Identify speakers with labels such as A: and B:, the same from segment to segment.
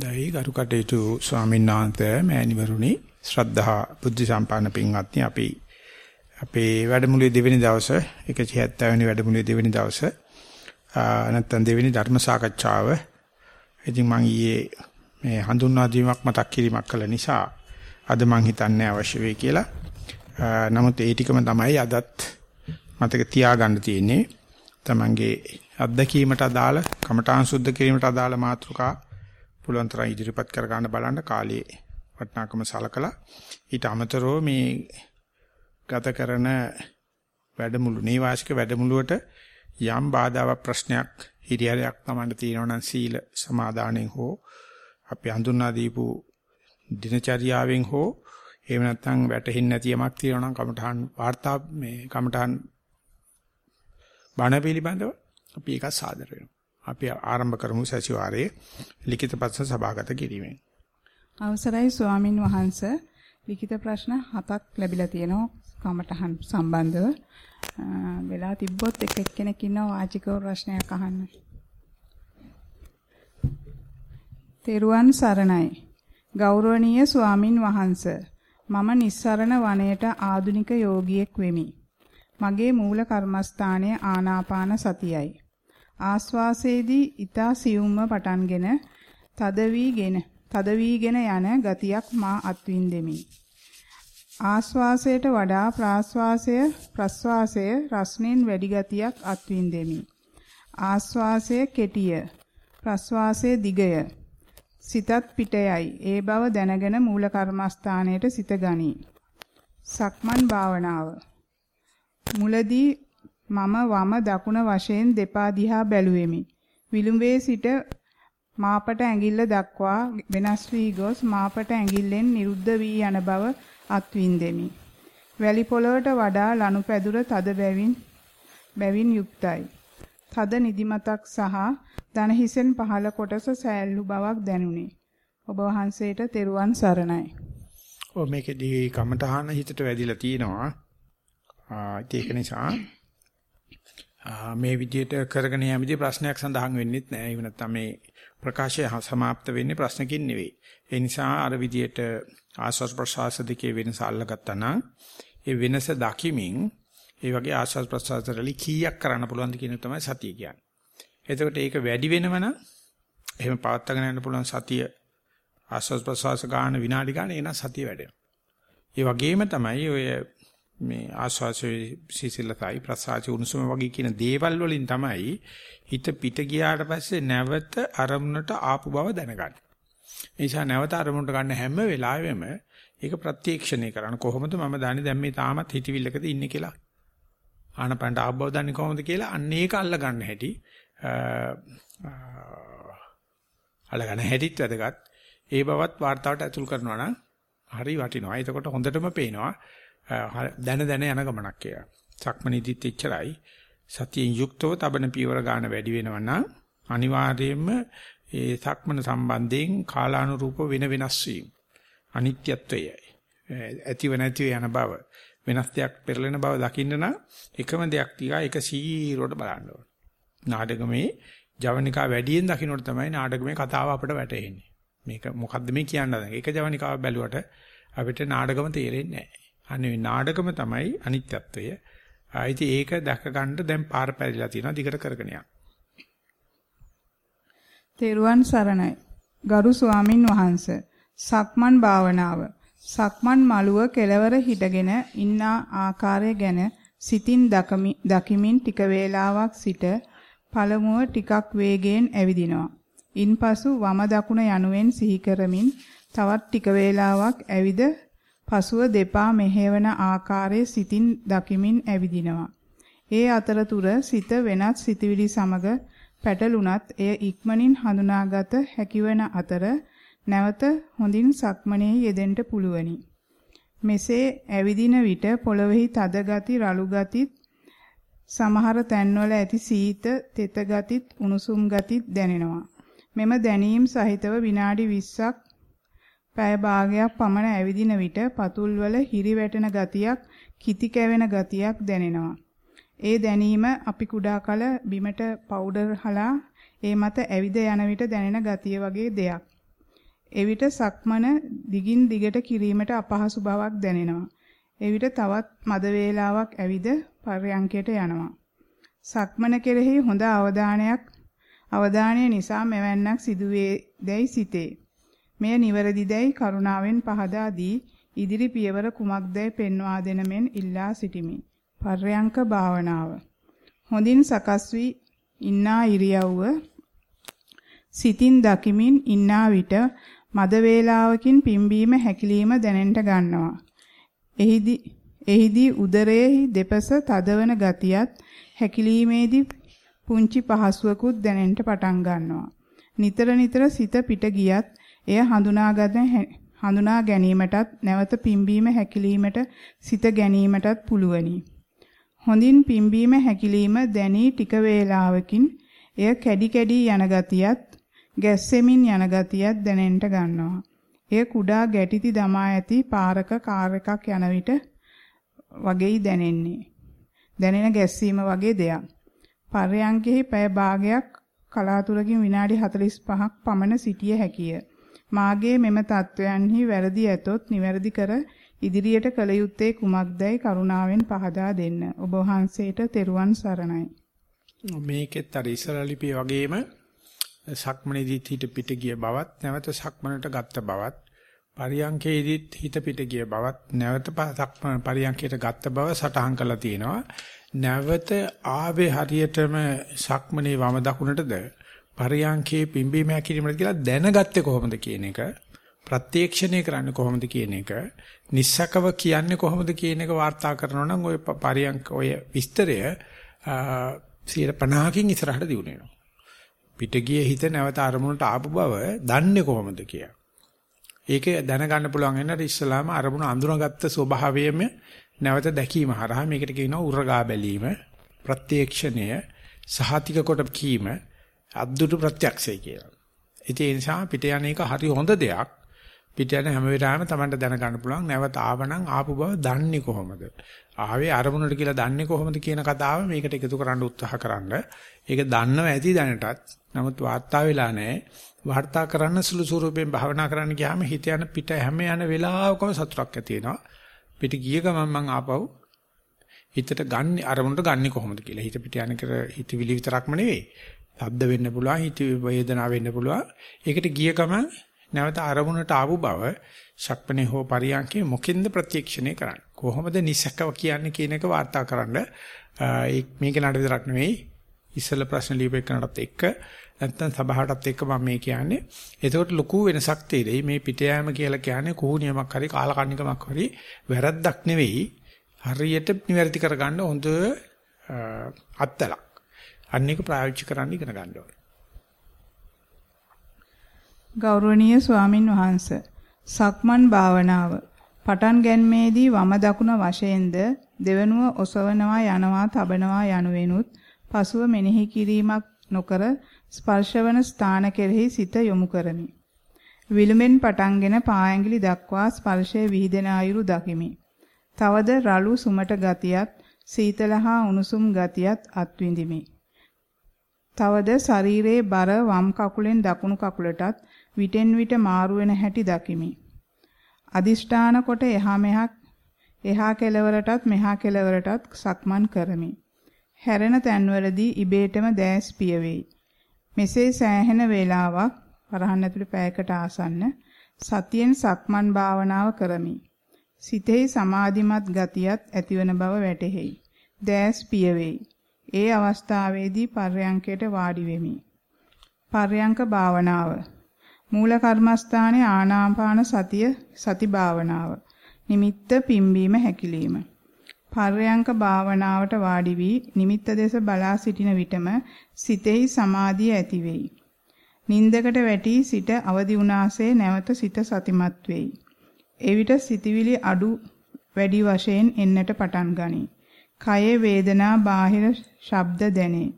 A: දෛ ගරු කටයුතු ස්වාමීන් වහන්සේ මෑණිවරුනි ශ්‍රද්ධා බුද්ධ සම්පන්න පින්වත්නි අපි අපේ වැඩමුළුවේ දෙවෙනි දවසේ 170 වෙනි වැඩමුළුවේ දෙවෙනි දවසේ නැත්නම් දෙවෙනි ධර්ම සාකච්ඡාව ඉතින් මම ඊයේ මේ හඳුන්වා දීමක් මතක් කිරීමක් කළ නිසා අද මම හිතන්නේ අවශ්‍ය වෙයි කියලා. නමුත් ඒ ටිකම තමයි අදත් මතක තියාගන්න තියෙන්නේ. Tamange අත්දැකීමට අදාළ කමඨාන් සුද්ධ කිරීමට අදාළ මාතෘකා පුළුවන් තරම් ඉදිරිපත් කර ගන්න බලන්න කාලේ වටිනාකම සලකලා ඊට අමතරව මේ ගත කරන වැඩමුළු නේවාසික වැඩමුළුවට යම් බාධාවක් ප්‍රශ්නයක් හිරියරයක් තමන්ට තියෙනවා නම් සීල සමාදානෙන් හෝ අපි හඳුන්වා දීපු දිනචර්යාවෙන් හෝ එහෙම නැත්නම් වැටහෙන්නේ නැති යමක් තියෙනවා නම් කමඨහන් වාර්තා මේ කමඨහන් බණ පිළිබඳව අපි ඒක සාදර වෙනවා. අපි ආරම්භ කරමු සතිವಾರයේ ලිඛිත ප්‍රශ්න සභාගත කිරීමෙන්.
B: අවසරයි ස්වාමින් වහන්සේ ලිඛිත ප්‍රශ්න හතක් ලැබිලා තියෙනවා කමටහන් සම්බන්ධව. වෙලා තිබ්බොත් එක එක්කෙනෙක් ඉන්නවා වාචිකව ප්‍රශ්නයක් අහන්න. තෙරුවන් සරණයි. ගෞරවනීය ස්වාමින් වහන්සේ මම නිස්සරණ වනයේට ආදුනික යෝගියෙක් වෙමි. මගේ මූල කර්මස්ථානය ආනාපාන සතියයි. ආස්වාසේදී ඊතා සියුම්ව පටන්ගෙන තද වීගෙන තද වීගෙන යන ගතියක් මා අත්විඳෙමි. ආස්වාසයට වඩා ප්‍රාස්වාසය ප්‍රස්වාසය රස්නෙන් වැඩි ගතියක් අත්විඳෙමි. ආස්වාසය කෙටිය ප්‍රස්වාසය දිගය සිතත් පිටයයි ඒ බව දැනගෙන මූල කර්මස්ථානයට සිත ගනී. සක්මන් භාවනාව මුලදී මම වම දකුණ වශයෙන් දෙපා දිහා බැලුවෙමි. විලුඹේ සිට මාපට ඇඟිල්ල දක්වා වෙනස් වී ගොස් මාපට ඇඟිල්ලෙන් නිරුද්ධ වී යන බව අත්විඳෙමි. වැලි පොළවට වඩා ලනුපැදුර තද බැවින් බැවින් යුක්තයි. තද නිදිමතක් සහ දන හිසෙන් පහළ කොටස සෑල්ලු බවක් දැනුනි. ඔබ වහන්සේට තෙරුවන් සරණයි.
A: ඔව් මේකේදී කමඨහන හිතට වැදිලා තියෙනවා. ඒක නිසා මේ විදිහට කරගෙන යෑමේදී ප්‍රශ්නයක් සඳහන් වෙන්නේ නැහැ. ඒ නැත්නම් මේ ප්‍රකාශය සමාප්ත වෙන්නේ ප්‍රශ්නකින් නෙවෙයි. ඒ නිසා අර විදිහට ආස්වාස් ප්‍රසවාස දෙකේ වෙනස අල්ලගත්තා නම් ඒ වෙනස දකිමින් ඒ වගේ ආස්වාස් ප්‍රසවාස වලි කීයක් කරන්න පුළුවන්ද කියන තමයි සතිය කියන්නේ. එතකොට ඒක වැඩි වෙනවනම් එහෙම පවත්වාගෙන යන්න පුළුවන් සතිය ආස්වාස් ප්‍රසවාස ගන්න විනාඩි ගන්න එන සතිය වැඩෙනවා. ඒ වගේම තමයි ඔය මේ ආස්වාසේ සීසලතයි ප්‍රසආචි උණුසුම වගේ කියන දේවල් වලින් තමයි හිත පිට ගියාට පස්සේ නැවත අරමුණට ආපු බව දැනගන්නේ. ඒ නිසා නැවත අරමුණට ගන්න හැම වෙලාවෙම ඒක ප්‍රත්‍යක්ෂණය කරන්න කොහොමද මම දන්නේ දැන් මේ තාමත් හිතවිල්ලකද ඉන්නේ කියලා. ආනපනට ආපු බව දන්නේ කොහොමද කියලා අන්න ඒක අල්ල ගන්න හැටි අල්ල ගන්න හැටිත් වැදගත්. ඒ බවත් වார்த்தාවට ඇතුල් කරනවා නම් හරි වටිනවා. එතකොට හොඳටම පේනවා දැන දැන යන ගමනක් කියලා. සක්මනීදිත් එච්චරයි. සතියෙන් යුක්තව තබන පියවර ගන්න වැඩි වෙනවා නම් අනිවාර්යයෙන්ම ඒ සක්මන සම්බන්ධයෙන් කාලානුරූප වෙන වෙනස් වීම අනිත්‍යත්වයයි ඇතිව නැතිව යන බව වෙනස් දෙයක් පෙරලෙන බව දකින්න නම් එකම දෙයක් තියා එක සීරුවට බලන්න ඕන. නාටකමේ ජවනිකා වැඩියෙන් දකින්නට තමයි නාටකමේ කතාව අපිට වැටහෙන්නේ. මේක මොකද්ද මේ කියන්නද? ඒක ජවනිකාව බැලුවට අපිට නාටකම තේරෙන්නේ නැහැ. අනේ නාඩගම තමයි අනිත්‍යත්වය. ආයිති ඒක දැක ගන්න දැන් පාර පැරිලා තියෙනවා දිගට කරගෙන යන්න.
B: තෙරුවන් සරණයි. ගරු ස්වාමින් වහන්සේ. සක්මන් භාවනාව. සක්මන් මළුව කෙලවර හිටගෙන ඉන්න ආකාරය ගැන සිතින් දකිමින් ටික වේලාවක් සිට පළමුව ටිකක් වේගයෙන් ඇවිදිනවා. ඉන්පසු වම දකුණ යනුවෙන් සිහි කරමින් තවත් ටික වේලාවක් ඇවිද පසුව දෙපා මෙහෙවන ආකාරයේ සිතින් දකිමින් ඇවිදිනවා. ඒ අතරතුර සිත වෙනත් සිතවිලි සමග පැටළුණත් එය ඉක්මනින් හඳුනාගත හැකිවන අතර නැවත හොඳින් සක්මනේ යෙදෙන්න පුළුවනි. මෙසේ ඇවිදින විට පොළොවේහි තද ගති රළු ගතිත් සමහර තැන්වල ඇති සීත තෙත ගතිත් උණුසුම් ගතිත් දැනෙනවා. මෙම දැනීම් සහිතව විනාඩි 20ක් පැය භාගයක් පමණ ඇවිදින විට පතුල්වල හිරි වැටෙන ගතියක්, කිති කැවෙන ගතියක් දැනෙනවා. ඒ දැනීම අපි කුඩා කල බිමට පවුඩර් හලා ඒ මත ඇවිද යන විට දැනෙන ගතිය වගේ දෙයක්. එවිට සක්මන දිගින් දිගට කිරීමට අපහසු බවක් දැනෙනවා. එවිට තවත් මද වේලාවක් ඇවිද පර්යංකයට යනවා. සක්මන කෙරෙහි හොඳ අවධානයක් අවධානය නිසා මෙවැන්නක් සිදුවේ දැයි සිතේ. මෙය නිවැරදිදැයි කරුණාවෙන් පහදා දී ඉදිරි පියවර කුමක්දැයි පෙන්වා දෙන මෙන් ඉල්ලා සිටිමි. පර්යංක භාවනාව. හොඳින් සකස් වී ඉන්නා ඉරියව්ව සිතින් දකිමින් ඉන්නා විට මද වේලාවකින් පිම්බීම හැකිලිම දැනෙන්න ගන්නවා. එහිදී එහිදී උදරයේ දෙපස තදවන ගතියත් හැකිලීමේදී පුංචි පහසුවකුත් දැනෙන්න පටන් ගන්නවා. නිතර නිතර සිත පිට ගියත් එය හඳුනාගත හඳුනා ගැනීමටත් නැවත පිම්බීම හැකිලීමට සිත ගැනීමටත් පුළුවනි. හොඳින් පිම්බීම හැකිලිම දැනී ටික වේලාවකින් එය කැඩි කැඩි යන ගතියත් ගැස්සෙමින් යන ගතියක් දැනෙන්න ගන්නවා. එය කුඩා ගැටිති දමා ඇති පාරක කාර් එකක් යන විට වගේයි දැනෙන්නේ. දැනෙන ගැස්සීම වගේ දෙයක්. පර්යංකෙහි පැය භාගයක් කලාතුරකින් විනාඩි 45ක් පමණ සිටිය හැකිය. මාගේ මෙම තත්වයන්හි වැරදි ඇතොත් නිවැරදි කර ඉදිරියට කළ යුත්තේ කුමක්දයි කරුණාවෙන් පහදා දෙන්න. ඔබ වහන්සේට තෙරුවන් සරණයි.
A: මේකෙත් අර ඉස්සර ලිපිය වගේම සක්මණේදීත් හිත පිට ගිය බවත් නැවත සක්මණට ගත්ත බවත් පරියංකේදීත් හිත පිට ගිය බවත් නැවත සක්මණ පරියංකයට ගත්ත බව සටහන් කරලා තියෙනවා නැවත ආවේ හරියටම සක්මණේ වම දකුණටද පරියංකේ පිම්බීම හැකිරීමද කියලා දැනගත්තේ කොහොමද කියන එක ප්‍රත්‍යක්ෂණය කරන්නේ කොහොමද කියන එක නිස්සකව කියන්නේ කොහොමද කියන එක වාර්තා කරනවා නම් ওই පරියංක ඔය විස්තරය 50කින් ඉස්සරහට දිනු වෙනවා පිට ගියේ හිත නැවත අරමුණට ආපු බව දන්නේ කොහොමද කියලා. ඒක දැනගන්න පුළුවන් වෙනට ඉස්සලාම අරමුණ අඳුනගත්ත ස්වභාවයම නැවත දැකීම හරහා මේකට කියනවා උරගා බැලීම, ප්‍රත්‍යක්ෂණය, සහතික කොට කීම, අද්දුට ප්‍රත්‍යක්ෂය කියලා. ඒ නිසා පිට යන එක හරි හොඳ දෙයක්. පිට යන හැම වෙලාවෙම Tamanට දැනගන්න පුළුවන් නැවත ආවනම් ආපු බව දන්නේ කොහොමද? ආවේ අරමුණට කියලා දන්නේ කොහොමද කියන කතාව මේකට එකතු කරන්න උත්සාහ කරන්න. ඒක දන්නව ඇති දැනටත් නමුත් වාර්තා වෙලා නැහැ. වාර්තා කරන්න සුළු ස්වරූපයෙන් භාවනා කරන්න ගියාම හිත යන පිට හැම යන වෙලාවකම සතුටක් ඇති වෙනවා. පිට ගිය ගමන් මං ආපහු හිතට ගන්න අරමුණට ගන්නෙ කොහොමද කියලා. හිත පිට යන කර හිතවිලි විතරක්ම නෙවෙයි. ශබ්ද වෙන්න පුළුවන්, හිත වේදනාව වෙන්න පුළුවන්. ඒකට ගිය ගමන් නැවත අරමුණට ආපු බව ශක්පනේ හෝ පරියන්කේ මොකෙන්ද ප්‍රත්‍යක්ෂණය කරන්නේ. කොහොමද නිසකව කියන්නේ කියන එක වාර්තා කරන්න. මේක නඩ විතරක් නෙවෙයි. ඉස්සල ප්‍රශ්න ලියපෙන්නටත් එක්ක නැත්තම් සභාවටත් එක්ක මම මේ කියන්නේ. එතකොට ලොකු වෙනසක් තේරෙයි. මේ පිට යෑම කියලා කියන්නේ කුහුණියමක් හරි කාලකන්නිකමක් හරි වැරද්දක් නෙවෙයි. හරියට නිවැරදි කරගන්න හොඳ අත්තලක්. අන්න එක ප්‍රායෝගික කරන්න ඉගෙන ගන්න ඕනේ.
B: ගෞරවනීය ස්වාමින් වහන්සේ සක්මන් භාවනාව පටන් ගැනීමේදී වම දකුණ වශයෙන්ද දෙවනුව ඔසවනවා යනවා තබනවා යනුවෙනුත් පසුව මෙනෙහි කිරීමක් නොකර ස්පර්ශවන ස්ථාන කෙරෙහි සිත යොමු කරමි. විලුඹෙන් පටන්ගෙන පාඇඟිලි දක්වා ස්පර්ශයේ විහිදෙන අයුරු දකිමි. තවද රළු සුමට ගතියත් සීතල හා උණුසුම් ගතියත් අත්විඳිමි. තවද ශරීරයේ බර වම් කකුලෙන් දකුණු කකුලටත් විටෙන් විට මාරු වෙන හැටි දකිමි. අදිෂ්ඨාන කොට එහා මෙහා එහා කෙළවරටත් මෙහා කෙළවරටත් සක්මන් කරමි. හැරෙන තැන්වලදී ඉබේටම දැස් පියවේයි. මෙසේ සෑහෙන වේලාවක් වරහන් ඇතුළේ පැයකට ආසන්න සතියෙන් සක්මන් භාවනාව කරමි. සිතෙහි සමාධිමත් ගතියත් ඇතිවන බව වැටහෙයි. දැස් පියවේයි. ඒ අවස්ථාවේදී පර්යංකයට වාඩි වෙමි. පර්යංක භාවනාව මූල කර්මස්ථානයේ ආනාපාන සතිය සති භාවනාව. නිමිත්ත පිම්බීම හැකිලිම. පර්යංක භාවනාවට වාඩි වී නිමිත්ත දෙස බලා සිටින විටම සිතෙහි සමාධිය ඇති වෙයි. නින්දකට වැටි සිට අවදි වුණාසේ නැවත සිත සතිමත් වෙයි. එවිට සිතවිලි අඩු වැඩි වශයෙන් එන්නට පටන් ගනී. කයේ වේදනා බාහිර ශබ්ද දැනේ.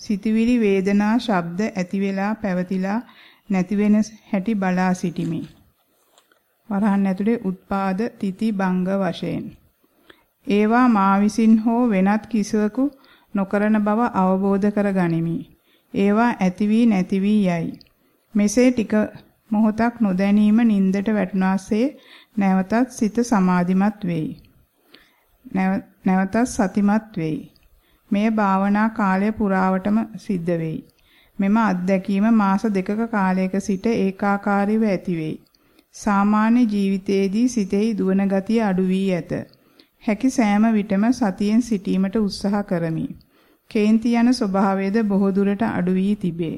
B: සිතවිලි වේදනා ශබ්ද ඇති වෙලා පැවතිලා නැති වෙන හැටි බලා සිටිමි. වරහන් ඇතුලේ උත්පාද තිති බංග වශයෙන් ඒවා මා විසින් හෝ වෙනත් කිසිවෙකු නොකරන බව අවබෝධ කර ගනිමි. ඒවා ඇති වී නැති වී යයි. මෙසේ ටික මොහොතක් නොදැනීම නින්දට වැටුණාසේ නැවතත් සිත සමාධිමත් වෙයි. නැවතත් සතිමත් වෙයි. මෙය භාවනා කාලය පුරාවටම සිද්ධ වෙයි. මෙම අත්දැකීම මාස දෙකක කාලයක සිට ඒකාකාරීව ඇති වෙයි. සාමාන්‍ය ජීවිතයේදී සිතෙහි දුවන ගතිය අඩු වී ඇත. හැකි සෑම විටම සතියෙන් සිටීමට උත්සාහ කරමි. කේන්ති යන ස්වභාවයද බොහෝ දුරට අඩු වී තිබේ.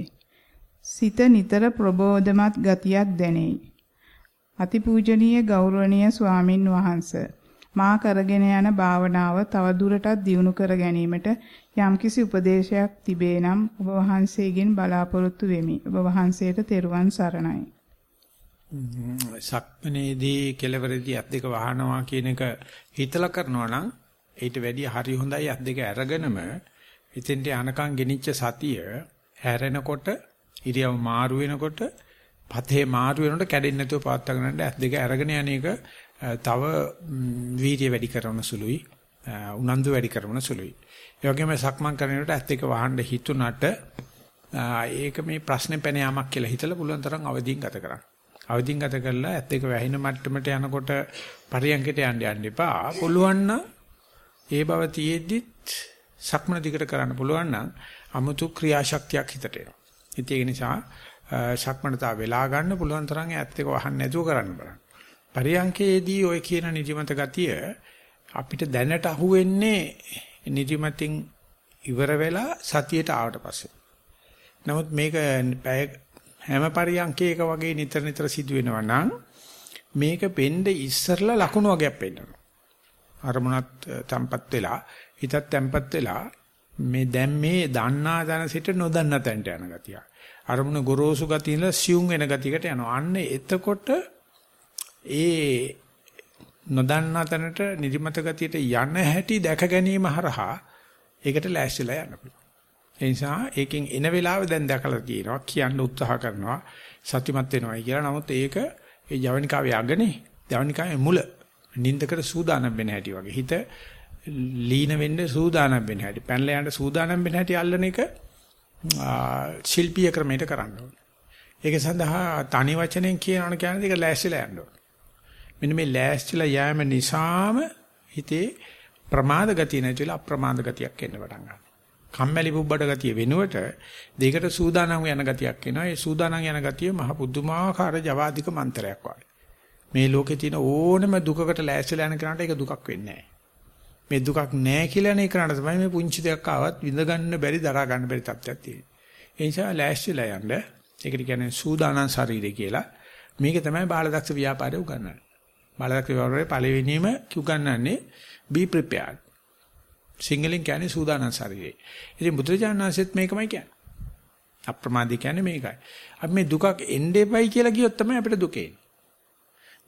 B: සිත නිතර ප්‍රබෝධමත් ගතියක් දැනේ. අතිපූජනීය ගෞරවනීය ස්වාමින් වහන්සේ මා කරගෙන යන භාවනාව තව දුරටත් දියුණු කර ගැනීමට යම්කිසි උපදේශයක් තිබේ නම් ඔබ වහන්සේගෙන් බලාපොරොත්තු වෙමි. ඔබ වහන්සේට තෙරුවන් සරණයි.
A: සක්මනේදී කෙලවරදී අත් දෙක වහනවා කියන එක හිතලා කරනවා නම් ඊට වැඩිය හරි හොඳයි අත් දෙක අරගෙනම ඉතින්ට යනකම් ගෙනිච්ච සතිය හැරෙනකොට ඉරියව් මාරු වෙනකොට පතේ මාරු වෙනකොට කැඩෙන්නේ නැතුව පවත් ගන්නට ඇස් දෙක අරගෙන යන එක තව වීර්ය වැඩි කරන සුළුයි උනන්දු වැඩි කරන සුළුයි. ඒ වගේම සක්මන් කරනකොට ඇස් දෙක වහන්න හිතුණට ඒක මේ ප්‍රශ්නේ පැන යාමක් කියලා හිතලා පුළුවන් තරම් අවදීන් ගත කරන්න. අවදීන් ගත කරලා ඇස් දෙක වැහින මට්ටමට යනකොට පරියන්කට යන්න යන්න එපා. පුළුවන් නම් ඒ බව තියෙද්දිත් සක්මන දිගට කරන්න පුළුවන් නම් 아무තු ක්‍රියාශක්තියක් හිතට එනවා. ඒක නිසා සක්මනතා වෙලා ගන්න පුළුවන් තරම් ඇත්ත එක වහන්න නැතුව කරන්න බලන්න. පරියංකේදී ඔය කියන නිදිමත ගතිය අපිට දැනට අහුවෙන්නේ නිදිමතින් ඉවර වෙලා සතියට ආවට පස්සේ. නමුත් මේක හැම පරියංකයක වගේ නිතර නිතර සිදු වෙනවා නම් මේක පෙන්නේ ඉස්සරලා ලකුණු වගේක් පෙන්නනවා. අරමුණත් තම්පත් වෙලා හිතත් තැම්පත් වෙලා මේ දැන් මේ දන්නා දන සිට නොදන්නා තැනට යන ගතිය. අරමුණ ගොරෝසු ගතියල සියුම් වෙන ගතියකට යනවා. අන්න එතකොට ඒ නොදන්නා තැනට නිදිමත ගතියට යන හැටි දැක ගැනීම හරහා ඒකට ලෑස්තිලා යන්න පුළුවන්. ඒ නිසා ඒකෙන් එන වෙලාව දැන් දැකලා තියෙනවා කියන්න උත්සාහ කරනවා සත්‍යමත් වෙනවයි කියලා. නමුත් ඒක ඒ යවනිකාවේ යගනේ යවනිකාවේ මුල නින්දකට සූදානම් වෙන හැටි වගේ. හිත ලීන වෙන්න සූදානම් වෙන්න හැටි. පැනලා යන්න සූදානම් වෙන්න හැටි අල්ලන එක ශිල්පීය ක්‍රමයට කරන්න ඕනේ. ඒක සඳහා තනි වචනෙන් කියනවන කියන්නේ ඒක ලෑස්තිලා යන්න ඕනේ. මෙන්න මේ ලෑස්තිලා යෑම නිසාම හිතේ ප්‍රමාද ගතිය නැතිලා අප්‍රමාද ගතියක් එන්න පටන් ගන්නවා. කම්මැලි බුබ්බඩ ගතිය වෙනුවට දෙයකට සූදානම් යන ගතියක් එනවා. ඒ සූදානම් යන ගතිය මහ පුදුමාකාර ජවාදික මන්ත්‍රයක් වගේ. මේ ලෝකේ තියෙන ඕනම දුකකට ලෑස්තිලා යන කෙනාට ඒක දුකක් වෙන්නේ නැහැ. මේ දුකක් නැහැ කියලා නේ කරණ තමයි මේ පුංචි දෙයක් ආවත් විඳ ගන්න බැරි දරා ගන්න බැරි තත්ත්වයක් තියෙන්නේ. ඒ නිසා ලෑස්තිලා යන්න. ඒකට කියන්නේ සූදානම් ශරීරය කියලා. මේක තමයි බාලදක්ෂ ව්‍යාපාරය උගන්වන්නේ. බාලදක්ෂ ව්‍යාපාරයේ පළවෙනිම උගන්වන්නේ be prepared. සිංහලෙන් කියන්නේ සූදානම් ශරීරය. ඉතින් බුදුරජාණන් වහන්සේත් මේකමයි කියන්නේ. අප්‍රමාදී කියන්නේ මේකයි. අපි මේ දුකක් එන්නේ කියලා කියොත් තමයි අපිට දුක එන්නේ.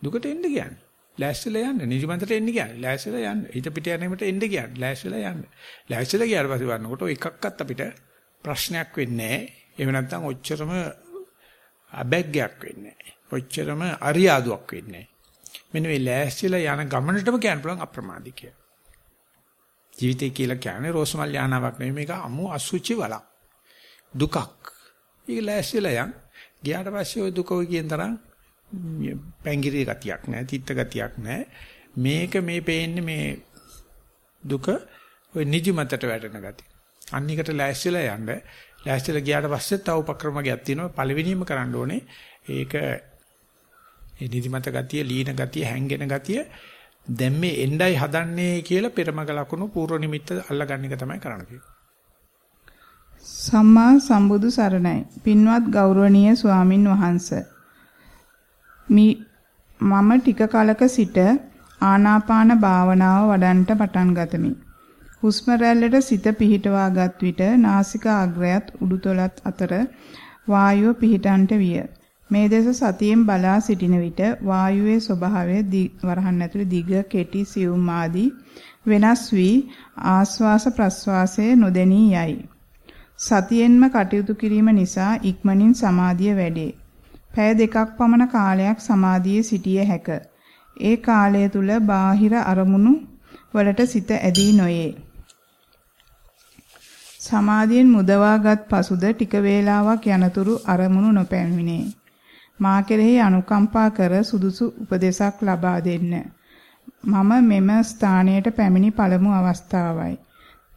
A: දුකට එන්න කියන්නේ. ලෑස්තිලා යන්න. නිදිමතට එන්න කියන්නේ. ලෑස්තිලා යන්න. හිත පිට යන්නේකට එන්න කියන්නේ. ලෑස්තිලා යන්න. ලෑස්තිලා ගියාට පස්සේ වන්නකොට එකක්වත් අපිට ප්‍රශ්නයක් වෙන්නේ නැහැ. එහෙම නැත්නම් ඔච්චරම අබැග්ගයක් වෙන්නේ නැහැ. ඔච්චරම අරියාදුවක් වෙන්නේ නැහැ. මෙන්න මේ ලෑස්තිලා යන ගමනටම කියන්න පුළුවන් අප්‍රමාදී කියලා. ජීවිතය කියලා කියන්නේ රෝස්මල් යානාවක් නෙමෙයි මේක අමු අසුචි වලක්. දුකක්. ඒක ලෑස්තිලා යන්. ගියාට පස්සේ ওই දුක ඔය කියන තරම් පැංගිරි ගතියක් නැහැ, තිත්ත ගතියක් නැහැ. මේක මේ පේන්නේ මේ දුක ওই නිදිමතට වැටෙන ගතිය. අනිකට ලෑස්තිලා යන්න. ලෑස්තිලා ගියාට පස්සේ තව උපක්‍රමයක් තියෙනවා. පළවෙනිම කරන්න ඕනේ ඒක ඒ නිදිමත ගතිය, ලීන ගතිය, හැංගෙන ගතිය දැන් මේ එණ්ඩයි හදන්නේ කියලා පෙරමග ලකුණු පූර්ව නිමිත්ත අල්ලගන්න එක තමයි කරන්න
B: සම්මා සම්බුදු සරණයි. පින්වත් ගෞරවනීය ස්වාමින් වහන්සේ මම ටික කලක සිට ආනාපාන භාවනාව වඩන්ට පටන් ගතමි. හුස්ම රැල්ලට සිත පිහිටවාගත් විට නාසික අග්‍රයත් උඩුතලත් අතර වායුව පිහිටන්ට විය. මේ දෙස සතියෙන් බලා සිටින විට වායුවේ ස්වභාවය වරහන් ඇතුළේ දිග, කෙටි, සියුම් ආදී වෙනස් වී ආස්වාස ප්‍රස්වාසයේ නොදෙනී යයි. සතියෙන්ම කටයුතු කිරීම නිසා ඉක්මනින් සමාධිය වැඩේ. පැය දෙකක් පමණ කාලයක් සමාධියේ සිටිය හැක. ඒ කාලය තුල බාහිර අරමුණු වලට සිත ඇදී නොයේ. සමාධියෙන් මුදවාගත් පසුද ටික වේලාවක් යනතුරු අරමුණු නොපැමිණේ. මා කෙරෙහි අනුකම්පා කර සුදුසු උපදේශක් ලබා දෙන්න. මම මෙම ස්ථානයට පැමිණි පළමු අවස්ථාවයි.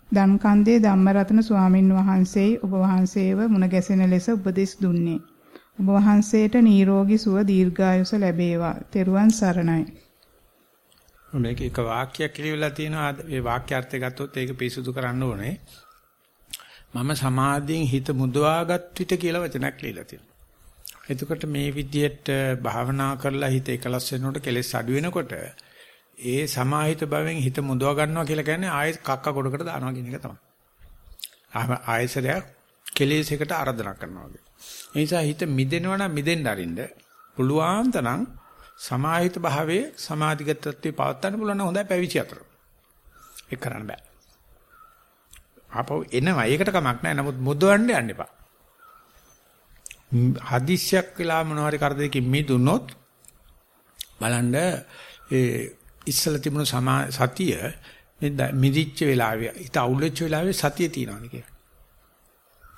B: දන්කන්දේ ධම්මරතන ස්වාමින් වහන්සේයි ඔබ වහන්සේව මුණ ගැසෙන ලෙස උපදෙස් දුන්නේ. ඔබ වහන්සේට නිරෝගී සුව දීර්ඝායුෂ ලැබේවා. තෙරුවන් සරණයි.
A: මේක එක වාක්‍යයක් කියවිලා තියෙනවා. ඒ වාක්‍යාර්ථය ගත්තොත් ඒක පිරිසුදු කරන්න ඕනේ. මම සමාධියෙන් හිත මුදවාගත් විට කියලා වචනයක් ලියලා තියෙනවා. එතකොට මේ විදිහට භාවනා කරලා හිත එකලස් වෙනකොට කෙලෙස් අඩු වෙනකොට ඒ සමාහිත භවෙන් හිත මුදව ගන්නවා කියලා කියන්නේ ආයෙත් කක්ක ගොඩකට දානවා කියන එක තමයි. ආයෙසරයක් කෙලෙසයකට ආරාධනා කරනවා වගේ. ඒ නිසා හිත මිදෙනවා නම් මිදෙන්න අරින්න පුළුවන් තරම් සමාහිත භාවයේ සමාධිගත තත්ත්වේ පවත්වන්න පුළුවන් නම් හොඳයි පැවිදි අතර. ඒක කරන්න බෑ. ආපහු එනවා. ඒකට කමක් නැහැ. නමුත් මුදවන්න යන්න එපා. හදිස්සියක් වෙලා මොනවාරි කරදරකින් මිදුනොත් බලන්න ඒ ඉස්සල තිබුණු සතිය මිදිච්ච වෙලාවේ හිත අවුල්ච්ච වෙලාවේ සතිය තියෙනවානේ කියලා.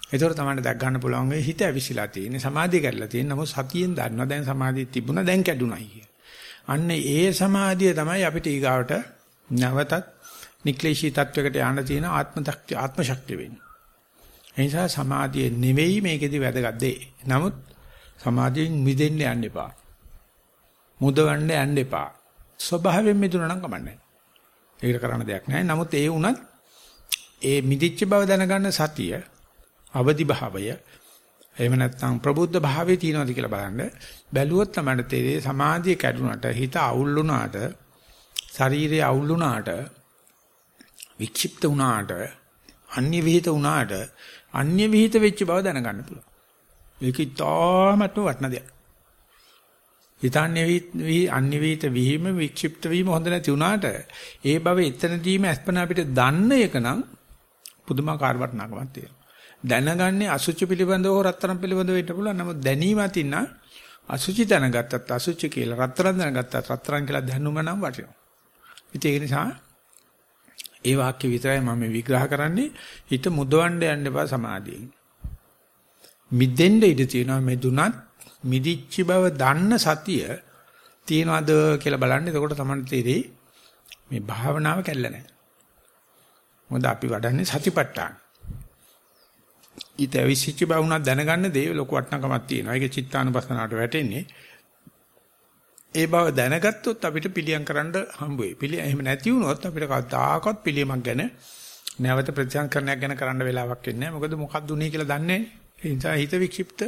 A: ඒතකොට තමයි දැක් ගන්න පුළුවන් වෙයි හිත ඇවිසිලා තියෙන්නේ සමාධිය කැඩලා තියෙන නමුත් සතියෙන් දන්නවා දැන් සමාධිය තිබුණා දැන් කැඩුනයි කිය. අන්න ඒ සමාධිය තමයි අපිට ඊගාවට නැවතත් නික්ලේශී තත්වයකට යන්න තියෙන ආත්ම ආත්ම ශක්තිය වෙන්නේ. ඒ නිසා සමාධිය නෙවෙයි මේකෙදි වැදගත් දේ. නමුත් සමාධියෙන් මිදෙන්න යන්න එපා. මුදවන්න යන්න එපා. ස්වභාවයෙන් මිදුණා නම් කමන්නේ. ඒකට කරන්න දෙයක් නැහැ. නමුත් ඒ වුණත් ඒ මිදිච්ච බව දැනගන්න සතිය අවදි භාවය එහෙම නැත්නම් ප්‍රබුද්ධ භාවයේ තියෙනවද කියලා බලන්න බැලුවොත් තමයි තේරෙන්නේ සමාධිය කැඩුනට හිත අවුල් වුණාට ශරීරය අවුල් වුණාට වික්ෂිප්ත වුණාට අන්‍ය විහිිත වුණාට අන්‍ය විහිිත වෙච්ච බව දැනගන්න පුළුවන්. ඒක ඉතාමත් වටන දෙයක්. හිතන්නේ වි අන්‍ය විහිිත වීම වික්ෂිප්ත වීම හොඳ නැති වුණාට ඒ බව එතනදීම අස්පන අපිට දන්න එක නම් පුදුමාකාර වටිනාකමක් තියෙනවා. දැනගන්නේ අසුචි පිළිබඳව හෝ රත්තරන් පිළිබඳව වෙන්න පුළුවන්. නමුත් දැනීම අතින් අසුචි දැනගත්තත් අසුචි කියලා රත්තරන් දැනගත්තත් රත්තරන් කියලා දැනුම නම් වටිනවා. ඉතින් ඒ නිසා ඒ වාක්‍ය විතරයි මම විග්‍රහ කරන්නේ හිත මුදවන්න යන්න එපා සමාධියෙන්. මිදෙන්න ඉඩ තියෙනවා මේ දුනත් මිදිච්ච බව දන්න සතිය තියනවාද කියලා බලන්න. එතකොට තමයි තේරෙයි මේ භාවනාව කැල්ල නැහැ. මොකද අපි වඩන්නේ සතිපට්ඨාන. ඊට අවිසිච්ච බව උනත් දැනගන්න දේ ලොකු වටිනකමක් තියෙනවා. ඒක චිත්තානුපස්සනාවට වැටෙන්නේ. ඒ බව දැනගත්තොත් අපිට පිළියම් කරන්න හම්බ වෙයි. පිළි එහෙම නැති වුණොත් අපිට කවදාකවත් පිළියමක් ගැන නැවත ප්‍රතිසංකරණයක් ගැන කරන්න වෙලාවක් වෙන්නේ නැහැ. මොකද මොකක්ද උනේ කියලා දන්නේ නැහැ. ඒ නිසා හිත වික්ෂිප්ත